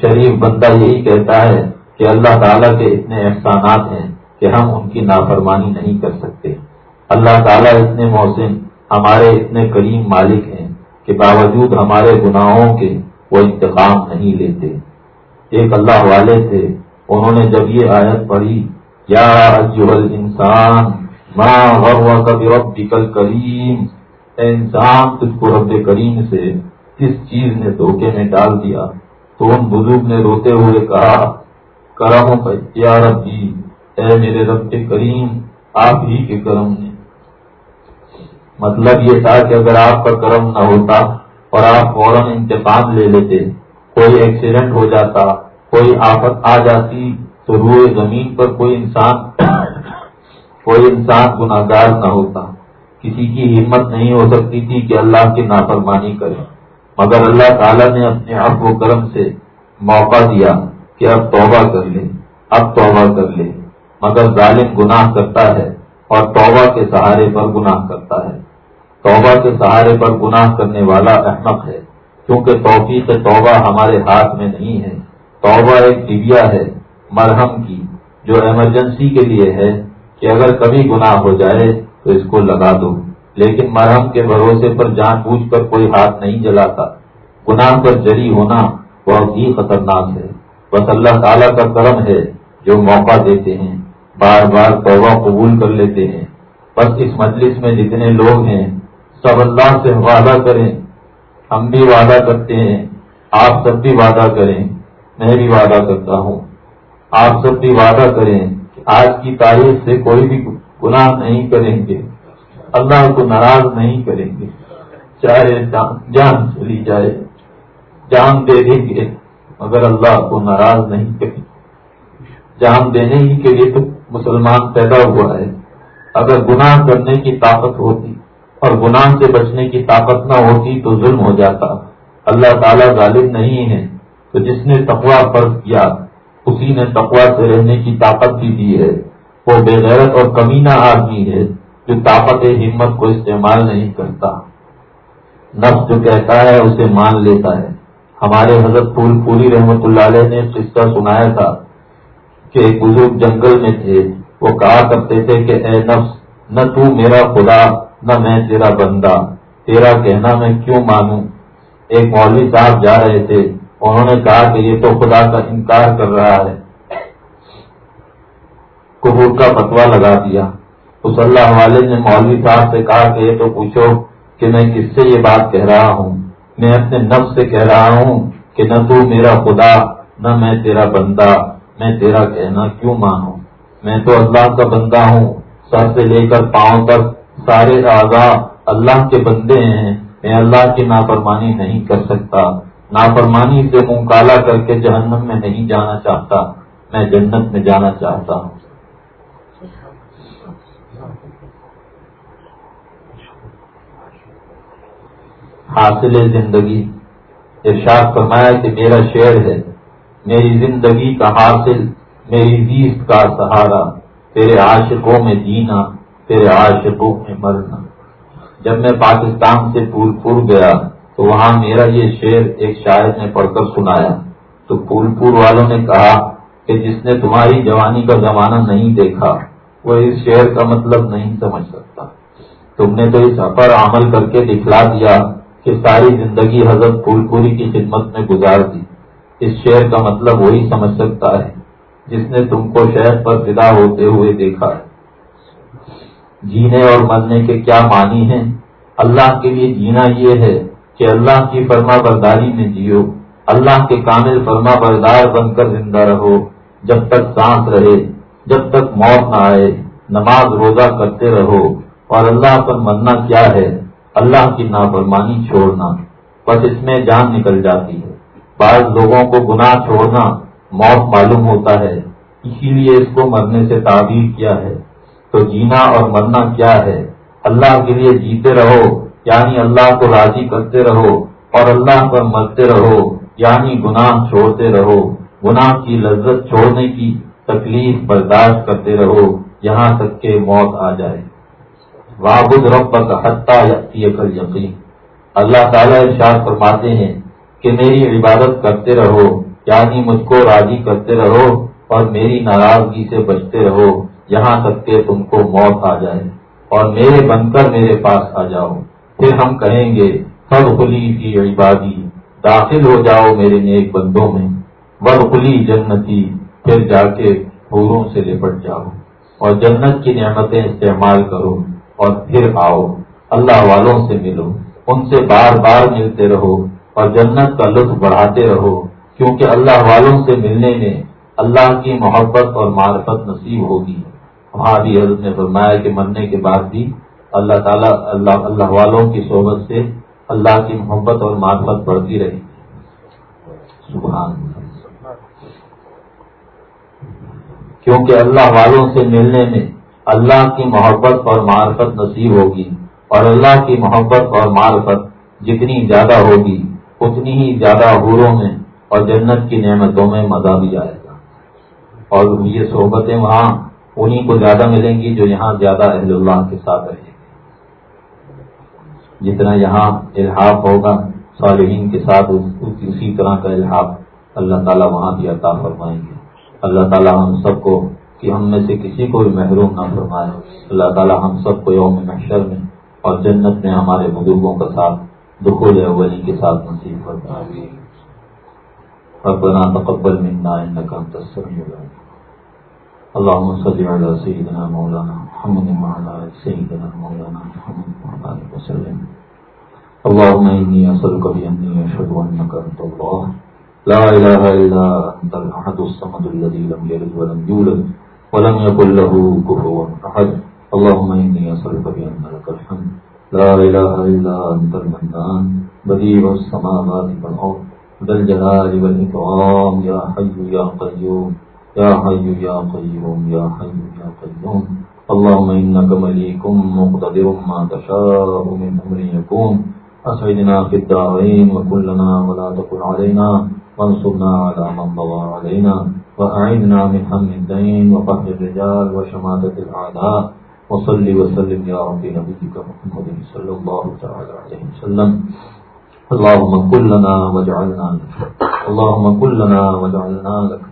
شریف بندہ یہی کہتا ہے کہ اللہ تعالیٰ کے اتنے احسانات ہیں کہ ہم ان کی نافرمانی نہیں کر سکتے۔ اللہ تعالیٰ اتنے محسن، ہمارے اتنے کریم مالک ہیں کہ باوجود ہمارے گناہوں کے وہ انتقام نہیں لیتے۔ ایک اللہ والے تھے۔ انہوں نے جب یہ آیت پڑھی، یا انسان ماں کبھی رب کریم انسان، تجھ کو رب کریم سے کس چیز نے دھوکے میں ڈال دیا؟ تو ان بزرگ نے روتے ہوئے کہا، کرم یا ربی، اے میرے رب کریم، آپ ہی کے کرم نے۔ مطلب یہ تھا کہ اگر آپ کا کرم نہ ہوتا اور آپ فوراً انتقام لے لیتے۔ کوئی ایکسیڈنٹ ہو جاتا، کوئی آفت آ جاتی، تو روئے زمین پر کوئی انسان کوئی انسان گناگار نہ ہوتا۔ کسی کی ہمت نہیں ہو سکتی تھی کہ اللہ کی نافرمانی کرے۔ مگر اللہ تعالیٰ نے اپنے آپ کو کرم سے موقع دیا کہ اب توبہ کر لے، اب توبہ کر لے۔ مگر ظالم گناہ کرتا ہے اور توبہ کے سہارے پر گناہ کرتا ہے۔ توبہ کے سہارے پر گناہ کرنے والا احمق ہے، کیونکہ توفیق توبہ ہمارے ہاتھ میں نہیں ہے۔ توبہ ایک ڈبیا ہے، مرہم کی، جو ایمرجنسی کے لیے ہے کہ اگر کبھی گناہ ہو جائے تو اس کو لگا دو۔ لیکن مرہم کے بھروسے پر جان بوجھ کر کوئی ہاتھ نہیں جلاتا۔ گناہ پر جری ہونا بہت ہی خطرناک ہے۔ بس اللہ تعالیٰ کا کرم ہے جو موقع دیتے ہیں، بار بار توبہ قبول کر لیتے ہیں۔ بس اس مجلس میں جتنے لوگ ہیں سب اللہ سے وعدہ کریں، ہم بھی وعدہ کرتے ہیں، آپ سب بھی وعدہ کریں، میں بھی وعدہ کرتا ہوں۔ آپ سب بھی وعدہ کریں کہ آج کی تاریخ سے کوئی بھی گناہ نہیں کریں گے، اللہ کو ناراض نہیں کریں گے۔ چاہے جان چلی جائے، جان دے دیں گے مگر اللہ کو ناراض نہیں کریں۔ جان دینے ہی کے لیے تو مسلمان پیدا ہوا ہے۔ اگر گناہ کرنے کی طاقت ہوتی اور گناہ سے بچنے کی طاقت نہ ہوتی تو ظلم ہو جاتا۔ اللہ تعالیٰ غالب نہیں ہے تو جس نے تقوا فرض کیا، اسی نے تقوا سے رہنے کی طاقت بھی دی ہے۔ وہ بے غیرت اور کمینہ آدمی ہے جو طاقت ہمت کو استعمال نہیں کرتا۔ نفس جو کہتا ہے، اسے مان لیتا ہے۔ ہمارے حضرت پھول پوری رحمت اللہ علیہ نے قصہ سنایا تھا کہ ایک بزرگ جنگل میں تھے۔ وہ کہا کرتے تھے کہ، اے نفس، نہ تو میرا خدا نہ میں تیرا بندہ، تیرا کہنا میں کیوں مانوں؟ ایک مولوی صاحب جا رہے تھے، انہوں نے کہا کہ یہ تو خدا کا انکار کر رہا ہے۔ کبور کا فتوا لگا دیا۔ اس اللہ والے نے مولوی صاحب سے کہا کہ یہ تو پوچھو کہ میں کس سے یہ بات کہہ رہا ہوں؟ میں اپنے نفس سے کہہ رہا ہوں کہ نہ تو میرا خدا، نہ میں تیرا بندہ، میں تیرا کہنا کیوں مانوں؟ میں تو اللہ کا بندہ ہوں، سر سے لے کر پاؤں تک سارے اعضاء اللہ کے بندے ہیں۔ میں اللہ کی نافرمانی نہیں کر سکتا۔ نافرمانی سے منہ کالا کر کے جہنم میں نہیں جانا چاہتا۔ میں جنت میں جانا چاہتا ہوں۔ حاصل زندگی۔ ارشاد فرمایا کہ میرا شعر ہے۔ میری زندگی کا حاصل، میری زیست کا سہارا۔ تیرے عاشقوں میں جینا۔ تیرے عاشقوں میں مرنا۔ جب میں پاکستان سے پور پور گیا تو وہاں میرا یہ شعر ایک شاعر نے پڑھ کر سنایا۔ تو پھول پور والوں نے کہا کہ جس نے تمہاری جوانی کا زمانہ نہیں دیکھا، وہ اس شعر کا مطلب نہیں سمجھ سکتا۔ تم نے تو اس پر عمل کر کے دکھلا دیا کہ ساری زندگی حضرت پھول پوری کی خدمت میں گزار دی۔ اس شعر کا مطلب وہی سمجھ سکتا ہے جس نے تم کو شہر پر فدا ہوتے ہوئے دیکھا۔ ہے جینے اور مرنے کے کیا معنی ہیں؟ اللہ کے لیے جینا یہ ہے کہ اللہ کی فرما برداری میں جیو۔ اللہ کے کامل فرما بردار بن کر زندہ رہو۔ جب تک سانس رہے، جب تک موت نہ آئے، نماز روزہ کرتے رہو۔ اور اللہ پر مرنا کیا ہے؟ اللہ کی نافرمانی چھوڑنا۔ بس اس میں جان نکل جاتی ہے۔ بعض لوگوں کو گناہ چھوڑنا موت معلوم ہوتا ہے، اسی لیے اس کو مرنے سے تعبیر کیا ہے۔ تو جینا اور مرنا کیا ہے؟ اللہ کے لیے جیتے رہو یعنی اللہ کو راضی کرتے رہو اور اللہ پر مرتے رہو یعنی گناہ چھوڑتے رہو۔ گناہ کی لذت چھوڑنے کی تکلیف برداشت کرتے رہو، یہاں تک کہ موت آ جائے۔ وابد رب کا حتہ یقین اللہ تعالیٰ ارشاد فرماتے ہیں کہ میری عبادت کرتے رہو یعنی مجھ کو راضی کرتے رہو اور میری ناراضگی سے بچتے رہو۔ یہاں تک کہ تم کو موت آ جائے اور میرے بن کر میرے پاس آ جاؤ۔ پھر ہم کہیں گے سب خلی کی عبادی، داخل ہو جاؤ میرے نیک بندوں میں۔ بد خلی جنتی، پھر جا کے پوروں سے لپٹ جاؤ۔ اور جنت کی نعمتیں استعمال کرو اور پھر آؤ۔ اللہ والوں سے ملو۔ ان سے بار بار ملتے رہو اور جنت کا لطف بڑھاتے رہو۔ کیونکہ اللہ والوں سے ملنے میں اللہ کی محبت اور معرفت نصیب ہوگی۔ وہاں بھی حضرت نے فرمایا کہ مرنے کے بعد بھی اللہ تعالیٰ اللہ اللہ والوں کی صحبت سے اللہ کی محبت اور معرفت بڑھتی رہی سبحان کیونکہ اللہ والوں سے ملنے میں اللہ کی محبت اور معرفت نصیب ہوگی اور اللہ کی محبت اور معرفت جتنی زیادہ ہوگی، اتنی ہی زیادہ حوروں میں اور جنت کی نعمتوں میں مزہ بھی آئے گا۔ اور یہ صحبتیں وہاں انہیں کو زیادہ ملیں گی جو یہاں زیادہ اہل اللہ کے ساتھ رہیں گے۔ جتنا یہاں الحاف ہوگا، صالحین کے ساتھ اسی طرح کا الحاف اللہ تعالیٰ وہاں بھی عطا فرمائیں گے۔ اللہ تعالیٰ ہم سب کو کہ ہم میں سے کسی کو بھی محروم نہ فرمائے۔ اللہ تعالیٰ ہم سب کو یوم محشر میں اور جنت میں ہمارے بزرگوں کا ساتھ، دخول اولی کے ساتھ نصیب فرمائے۔ ربنا تقبل منا انك انت السميع العليم اللهم صل على سيدنا مولانا محمد وعلى سيدنا مولانا محمد وعلى وسلم. اللهم اني اسالك باني اشهد انك انت الله. لا اله الا انت الاحد الصمد الذي لم يلد ولم يولد ولم يكن له كفوا احد اللهم اني اسالك بان لك الحمد. لا اله الا انت المنان. بديع السماوات والارض ذا الجلال والاكرام يا حي يا قيوم. يا حي يا قيوم، يا حي يا قيوم. اللهم إنك مليك مقتدر ما تشاء من أمر يكون. أسعدنا في الدارين وكلنا ولا تقل علينا. وانصرنا على من ضوى علينا. وأعيدنا من هم الدين وفهد الرجال وشماتة الأعداء. وصل وسلم يا رب نبيك محمد صلى الله تعالى عليه وسلم. اللهم كلنا واجعلنا لك. اللهم كلنا واجعلنا لك.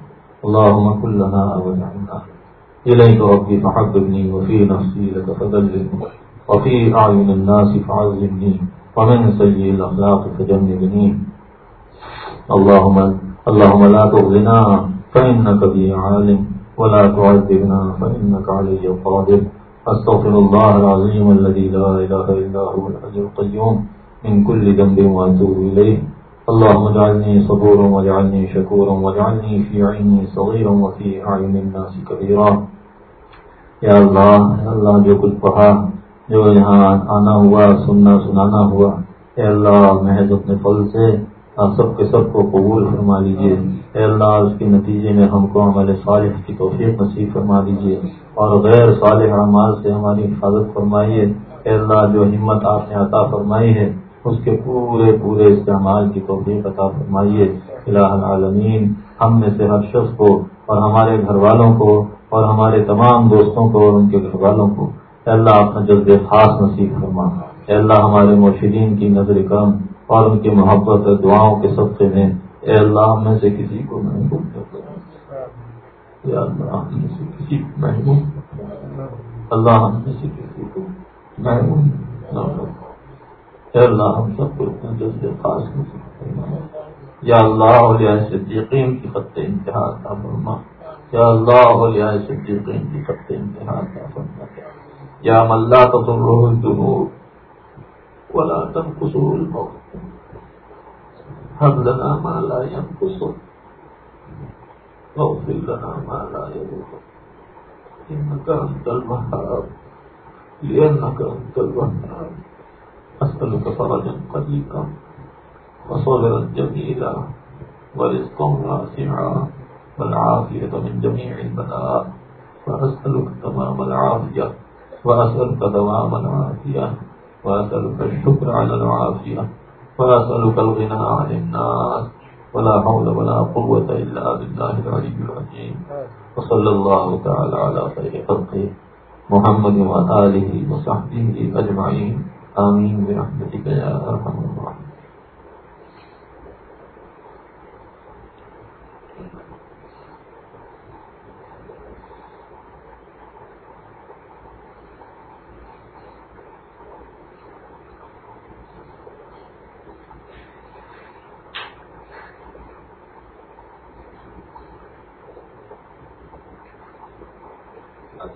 اللهم كلنا واجعلنا إليك ربي فحببني وفي نفسي لك فدلل وفي أعين الناس فعظمني ومن سيء الأخلاق فجنبني. اللهم اللهم لا تغزنا فإنك بي عالم ولا تعذبنا فإنك علي قادر. أستغفر الله العظيم الذي لا إله إلا هو الحج القيوم. من كل ذنب وأتوب إليه. اللهم اجعلني صبورا واجعلني شكورا واجعلني في عيني صغيرا وفي أعين الناس كبيرا. یا اللہ اللہ جو کچھ پڑھا، جو یہاں آنا ہوا، سننا، سنانا ہوا، اے اللہ محض اپنے پل سے سب کے سب کو قبول فرما لیجیے اے اللہ، اس کے نتیجے میں ہم کو ہمارے صالح کی توفیق نصیب فرما دیجیے اور غیر صالح اعمال سے ہماری حفاظت فرمائیے۔ اے اللہ، جو ہمت آپ نے عطا فرمائی ہے اس کے پورے پورے استعمال کی توفیق عطا فرمائیے، الہ العالمین، ہم میں سے ہر شخص کو اور ہمارے گھر والوں کو اور ہمارے تمام دوستوں کو اور ان کے گھر والوں کو۔ اے اللہ، اپنا جذب خاص نصیب فرما۔ اے اللہ، ہمارے مرشدین کی نظر کرم اور ان کی محبت اور دعاؤں کے صدقے میں۔ اے اللہ میں سے کسی کو محبوب اللہ، ہم میں سے کسی کو محبوب اللہ، ہم میں سے کسی کو محبوب اے اللہ ہم سب کو اتنا جذب خاص نصیب فرما یا اللہ علیہ صدیقین کی خط انتہا تھا فرما۔ یا اللہ علیہ صدیقین کی خط انتہا تھا فرما۔ یا ملا تضره الذنوب ولا تنقصه الموت۔ هب لنا ما لا ينقص واغفر لنا ما لا يضر۔ إنك أنت الوهاب۔ لأنك أنت الوهاب۔ أسألك فرجا قريبا وصبرا جميلا ورزقا واسعا، والعافية من جميع البلاء. وأسألك تمام العافية، وأسألك دوام العافية، وأسألك الشكر على العافية، وأسألك الغنى عن الناس. ولا حول ولا قوة إلا بالله العلي العظيم. وصلى الله تعالى على خير خلقه، محمد وآله وصحبه أجمعين. آمين برحمتك يا أرحم الراحمين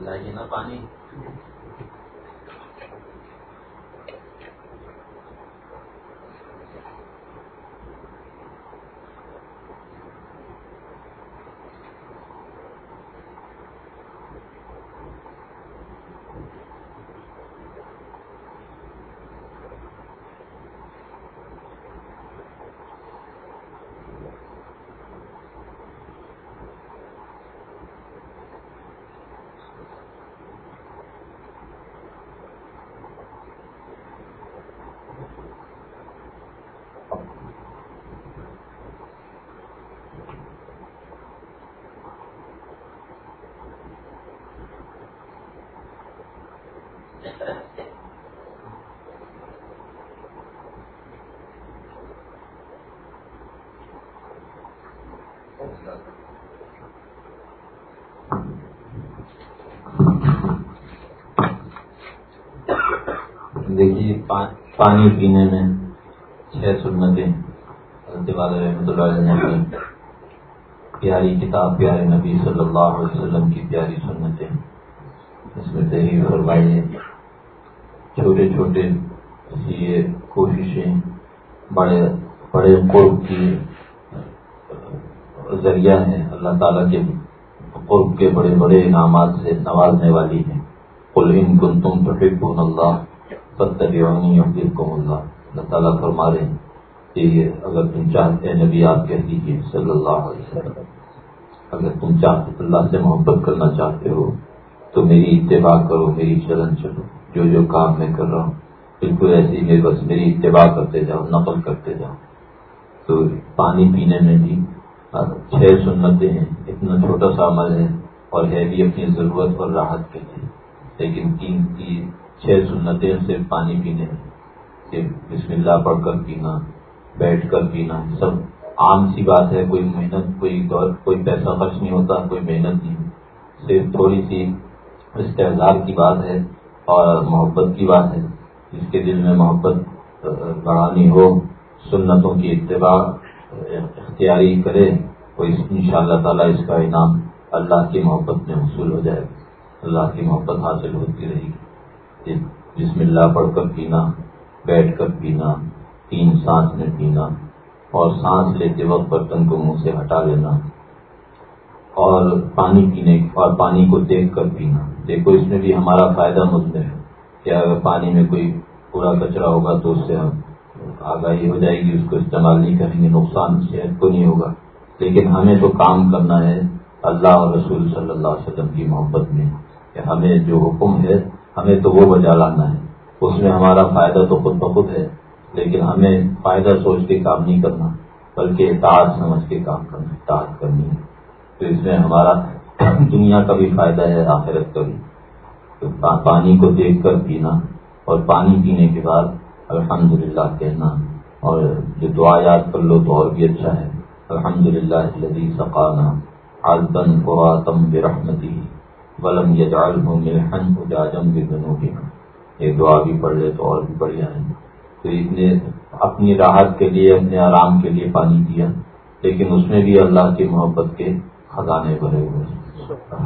لائیے نا پانی دیکھیے پانی پینے میں چھ سنتیں، حضرت رحمۃ اللہ علیہ پیاری کتاب، پیارے نبی صلی اللہ علیہ وسلم کی پیاری سنتیں۔ اس میں تحریر فرمائی ہے۔ چھوٹے چھوٹے یہ کوششیں بڑے بڑے قرب کی ذریعہ ہیں۔ اللہ تعالیٰ کے قرب کے بڑے بڑے انعامات سے نوازنے والی ہیں۔ کل ان کن تم تو اللہ اللہ اللہ تعالیٰ فرما رہے ہیں کہ اگر تم چاہتے ہیں نبی آپ کہہ دیجیے صلی اللہ علیہ وسلم، اگر تم چاہتے اللہ سے محبت کرنا چاہتے ہو، تو میری اتباع کرو، میری چلن چلو، جو جو کام میں کر رہا ہوں، بالکل ایسی میری بس میری اتباع کرتے جاؤ، نقل کرتے جاؤ۔ تو پانی پینے میں بھی چھ سنتیں ہیں، اتنا چھوٹا سا عمل ہے اور ہے بھی اپنی ضرورت اور راحت کے لیے۔ لیکن تین کی چھ سنتیں صرف پانی پینے میں کہ بسم اللہ پڑھ کر پینا، بیٹھ کر پینا، سب عام سی بات ہے، کوئی محنت، کوئی دور، کوئی پیسہ خرچ نہیں ہوتا، کوئی محنت نہیں۔ صرف تھوڑی سی استحصال کی بات ہے اور محبت کی بات ہے۔ جس کے دل میں محبت بڑھانی ہو، سنتوں کی اتباع، اختیاری کرے، تو ان شاء اللہ تعالیٰ اس کا انعام اللہ کی محبت میں حصول ہو جائے۔ گا اللہ کی محبت حاصل ہوتی رہے گی۔ بسم اللہ پڑھ کر پینا، بیٹھ کر پینا، تین سانس میں پینا اور سانس لیتے وقت برتن کو منہ سے ہٹا لینا اور پانی پینے اور پانی کو دیکھ کر پینا۔ دیکھو، اس میں بھی ہمارا فائدہ مند ہے کہ اگر پانی میں کوئی کوڑا کچرا ہوگا تو اس سے ہم آگاہی ہو جائے گی، اس کو استعمال نہیں کریں گے، نقصان، صحت کو نہیں ہوگا۔ لیکن ہمیں تو کام کرنا ہے اللہ اور رسول صلی اللہ علیہ وسلم کی محبت میں کہ ہمیں جو حکم ہے ہمیں تو وہ بجا لانا ہے۔ اس میں ہمارا فائدہ تو خود بخود ہے، لیکن ہمیں فائدہ سوچ کے کام نہیں کرنا، بلکہ اطاعت سمجھ کے کام کرنا، اطاعت کرنی ہے۔ تو اس میں ہمارا دنیا کا بھی فائدہ ہے، آخرت کا بھی۔ تو پانی کو دیکھ کر پینا اور پانی پینے کے بعد الحمد للہ کہنا۔ اور جو دعا یاد کر لو تو اور بھی اچھا ہے الحمد للہ لذی سقانا آزبن قرآتم برحمتی ولم یجعل ہوں ملحن اجاجم بنوبی یہ دعا بھی پڑھ لے تو اور بھی بڑھیا ہے۔ تو اس نے اپنی راحت کے لیے، اپنے آرام کے لیے پانی دیا، لیکن اس میں بھی اللہ کی محبت کے خزانے بھرے ہوئے ہیں۔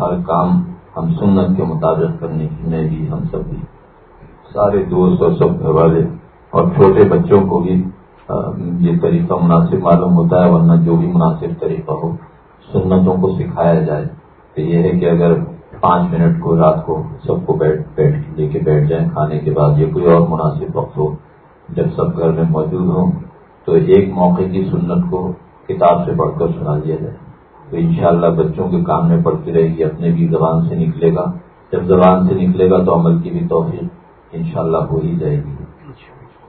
ہر کام ہم سنت کے مطابق کرنے میں بھی، ہم سب بھی۔ سارے دوست اور سب گھر والے اور چھوٹے بچوں کو بھی یہ طریقہ مناسب معلوم ہوتا ہے، ورنہ جو بھی مناسب طریقہ ہو، سنتوں کو سکھایا جائے۔ تو یہ ہے کہ اگر پانچ منٹ کو رات کو سب کو بیٹھ بیٹھ لے کے بیٹھ جائیں، کھانے کے بعد یہ کوئی اور مناسب وقت ہو، جب سب گھر میں موجود ہوں، تو ایک موقع کی سنت کو کتاب سے پڑھ کر سنا دیا جائے۔ تو انشاءاللہ بچوں کے کام میں پڑتی رہے گی، اپنے بھی زبان سے نکلے گا۔ جب زبان سے نکلے گا تو عمل کی بھی توفیق انشاءاللہ ہو ہی جائے گی۔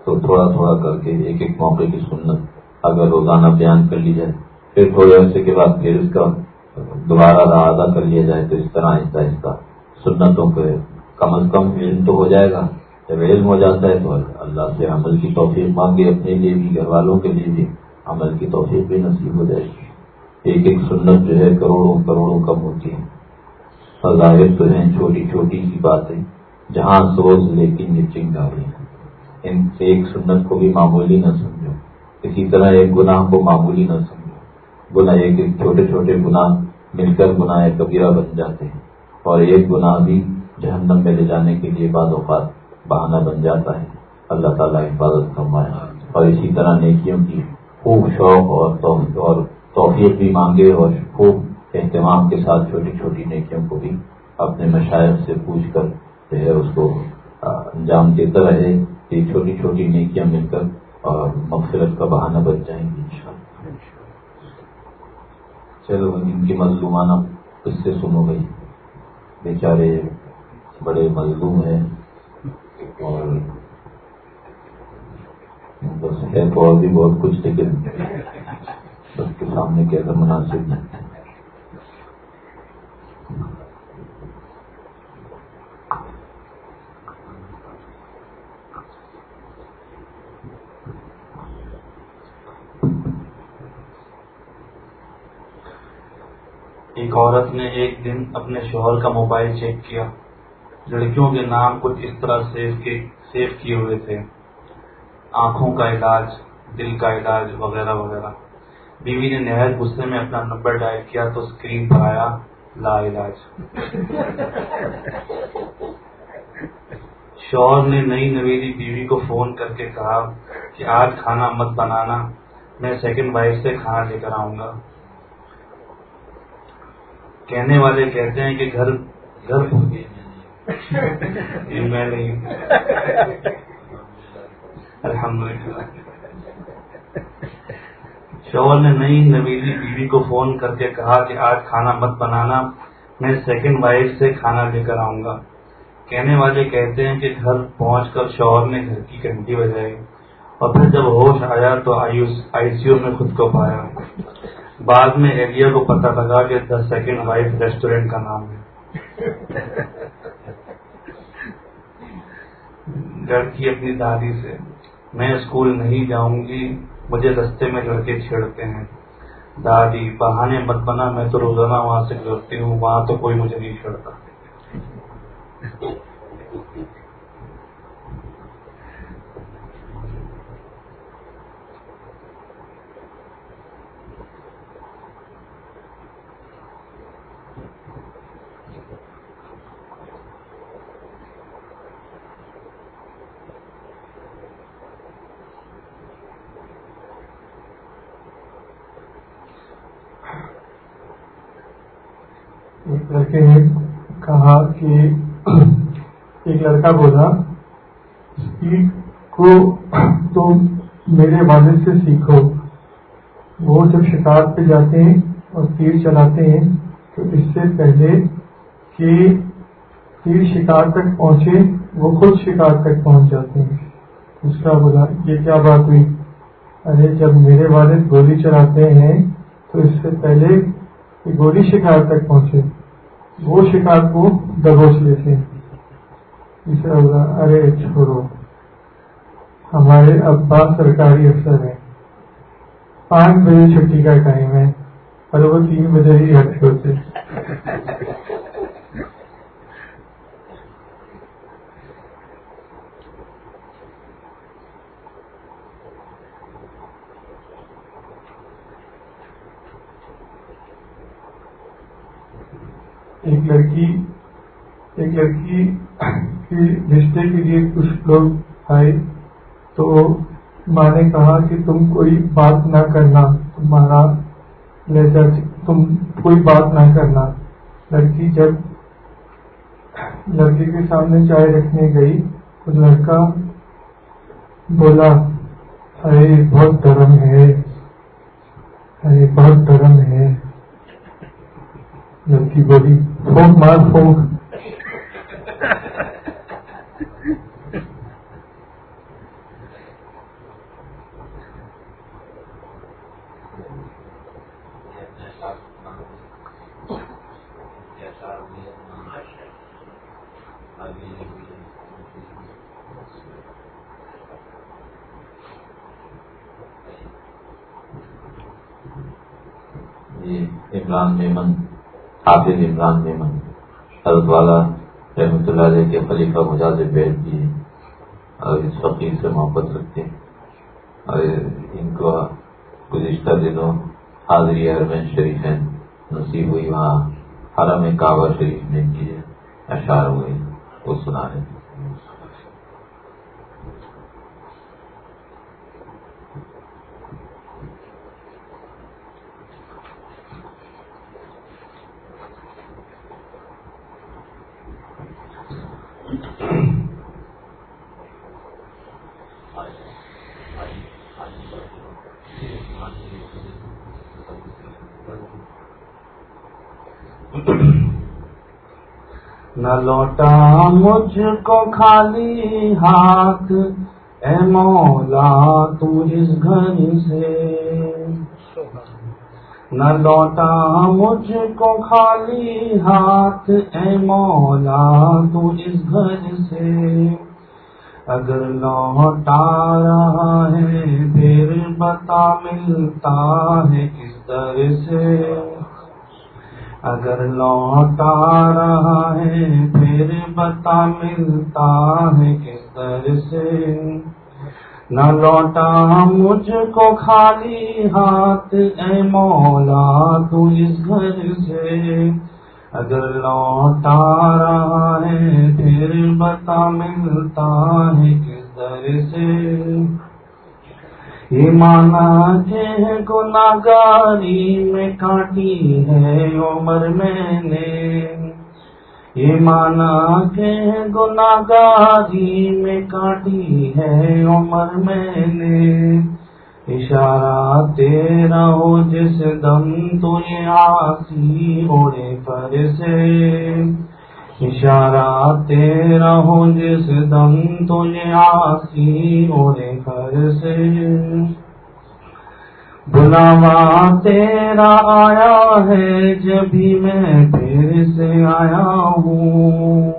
تو تھوڑا تھوڑا کر کے ایک ایک موقع کی سنت اگر روزانہ بیان کر لی جائے، پھر تھوڑے عرصے کے بعد پھر اس کا دوبارہ ادا کر لیا جائے تو اس طرح آہستہ آہستہ سنتوں پہ کم از کم علم تو ہو جائے گا۔ جب علم ہو جاتا ہے تو اللہ سے عمل کی توفیق مانگے اپنے لیے بھی، گھر والوں کے لیے بھی۔ عمل کی توفیق بھی نصیب ہو جائے گی۔ ایک ایک سنت جو ہے کروڑوں کروڑوں کم ہوتی ہے ظاہر تو ہیں چھوٹی چھوٹی سی باتیں۔ جہاں سوز لیکن یہ چنگاری ان ایک سنت کو بھی معمولی نہ سمجھو۔ اسی طرح ایک گناہ کو معمولی نہ سمجھو۔ گناہ ایک ایک چھوٹے چھوٹے گناہ مل کر گناہ کبیرہ بن جاتے ہیں اور ایک گناہ بھی جہنم میں لے جانے کے لیے بعض اوقات بہانہ بن جاتا ہے۔ اللہ تعالیٰ حفاظت فرمائے۔ اور اسی طرح نیکیوں کی خوب شوق اور توفیق بھی مانگے اور خوب اہتمام کے ساتھ چھوٹی چھوٹی نیکیوں کو بھی اپنے مشاعر سے پوچھ کر جو ہے اس کو انجام دیتا رہے۔ کہ چھوٹی چھوٹی نیکیاں مل کر اور مغفرت کا بہانہ بن جائیں گی۔ چلو، ان کی مظلومانہ اس سے سنو گئی بیچارے بڑے مظلوم ہیں۔ اور بس ہے تو اور بھی بہت کچھ، لیکن سب کے سامنے کیسے مناسب ہے ایک عورت نے ایک دن اپنے شوہر کا موبائل چیک کیا۔ لڑکیوں کے نام کچھ اس طرح سیو کیے ہوئے تھے۔ آنکھوں کا علاج، دل کا علاج وغیرہ وغیرہ۔ بیوی نے نہایت غصے میں اپنا نمبر ڈائل کیا تو اسکرین پر آیا، لا علاج۔ شوہر نے نئی نویلی بیوی کو فون کر کے کہا کہ آج کھانا مت بنانا، میں سیکنڈ وائف سے کھانا لے کر آؤں گا۔ کہنے والے کہتے ہیں کہ گھر گھر میں نہیں۔ الحمد للہ شوہر نے نئی نویلی بیوی کو فون کر کے کہا کہ آج کھانا مت بنانا، میں سیکنڈ وائف سے کھانا لے کر آؤں گا۔ کہنے والے کہتے ہیں کہ گھر پہنچ کر شوہر نے گھر کی گھنٹی بجائی۔ اور پھر جب ہوش آیا تو آئی سی یو میں خود کو پایا۔ بعد میں ایریا کو پتہ لگا کہ دا سیکنڈ وائف ریسٹورینٹ کا نام ہے۔ گھر کی اپنی دادی سے، میں اسکول نہیں جاؤں گی، مجھے رستے میں لڑکے چھیڑتے ہیں۔ دادی، بہانے مت بنا، میں تو روزانہ وہاں سے گزرتی ہوں، وہاں تو کوئی مجھے نہیں چھیڑتا۔ ایک نے کہا کہ ایک لڑکا بولا، اسپیڈ کو تم میرے والد سے سیکھو۔ وہ جب شکار پہ جاتے ہیں اور تیر چلاتے ہیں، تو اس سے پہلے کہ تیر شکار تک پہنچے، وہ خود شکار تک پہنچ جاتے ہیں۔ دوسرا بولا، یہ کیا بات ہوئی؟ ارے، جب میرے والد گولی چلاتے ہیں، تو اس سے پہلے کہ گولی شکار تک پہنچے۔ وہ شکار کو دبوچ لیتے ہیں۔ ارے چھوڑو۔ ہمارے ابا سرکاری افسر ہیں۔ پانچ بجے چھٹی کا ٹائم ہے اور وہ تین بجے ہی ہٹے چھوڑتے ایک لڑکی ایک لڑکی کی رشتے کے لیے کچھ لوگ آئے تو ماں نے کہا کہ تم کوئی بات نہ کرنا تمہارا لہجہ تم کوئی بات نہ کرنا۔ لڑکی جب لڑکے کے سامنے چائے رکھنے گئی، تو لڑکا بولا، ارے بہت گرم ہے، ارے بہت گرم ہے۔ لڑکی بولی فوک مار فوک عمران میمن حافظ عمران میمن حضرت والا رحمۃ اللہ علیہ کے خلیفہ مجاز بیٹھ بھی ہیں اور اس فقیر سے محبت رکھتے ہیں۔ اور ان کو گزشتہ دنوں حاضری ارمین شریف ہیں نصیب ہوئی، وہاں حرم کعبہ شریف میں کی اشعار ہوئے، وہ سنا رہے ہیں نہ لوٹا مجھ کو خالی ہاتھ اے مولا تو اس گھر سے۔ نہ لوٹا مجھ کو خالی ہاتھ اے مولا تو اس گھر سے۔ اگر لوٹا رہا ہے پھر بتا ملتا ہے کس در سے۔ اگر لوٹا رہا ہے، پھر بتا ملتا ہے کس در سے۔ نہ لوٹا مجھ کو خالی ہاتھ، اے مولا تو اس گھر سے۔ اگر لوٹا رہا ہے، پھر بتا ملتا ہے کس در سے۔ مانا کہ گناگاری میں کاٹی ہے عمر میں نے۔ یہ مانا کہ گناگاری میں کاٹی ہے عمر میں نے۔ اشارہ تیرا ہو جس دم تو یہ آسی اڑے پر سے۔ اشارہ تیرا ہو جس دم تجھے آسی اڑے گھر سے۔ بلاوا تیرا آیا ہے جبھی میں پھر سے آیا ہوں۔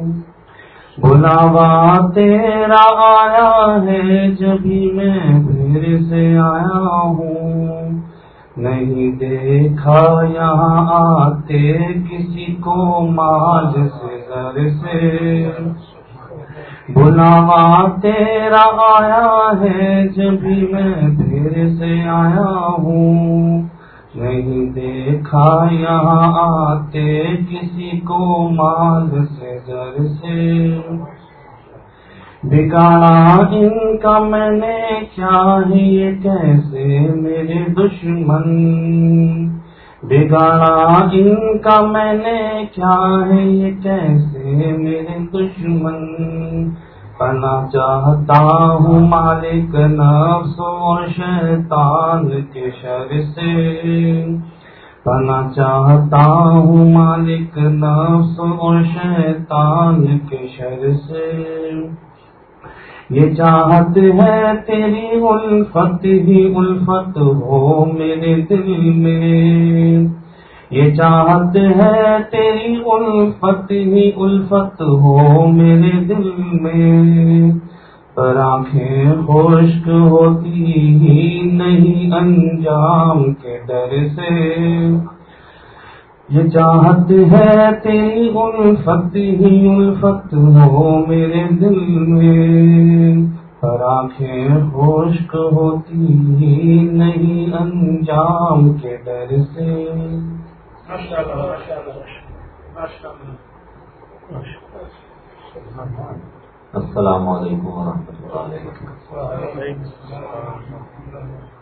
بلاوا تیرا آیا ہے جبھی میں پھر سے آیا ہوں۔ نہیں دیکھا یہاں آتے کسی کو مال سے۔ گھر سے بلاوا تیرا آیا ہے جبھی میں پھر سے آیا ہوں۔ نہیں دیکھا یہاں آتے کسی کو مال سے گھر سے۔ بگاڑا ان کا میں نے، کیا ہے یہ کیسے میرے دشمن؟ بگاڑا ان کا میں نے کیا ہے یہ کیسے میرے دشمن؟ پنا چاہتا ہوں مالک نفس اور شیطان کے شر سے۔ پنا چاہتا ہوں مالک نفس اور شیطان کے شر سے۔ یہ چاہت ہے تیری الفت ہی الفت ہو میرے دل میں۔ یہ چاہت ہے تیری الفت ہی الفت ہو میرے دل میں۔ پر آنکھیں خشک ہوتی ہی نہیں انجام کے ڈر سے۔ یہ چاہت ہے تیری الفت ہی الفت ہو میرے دل میں۔ پر آنکھیں خشک ہوتی ہی نہیں انجام کے ڈر سے۔ السلام علیکم ورحمۃ اللہ وبرکاتہ۔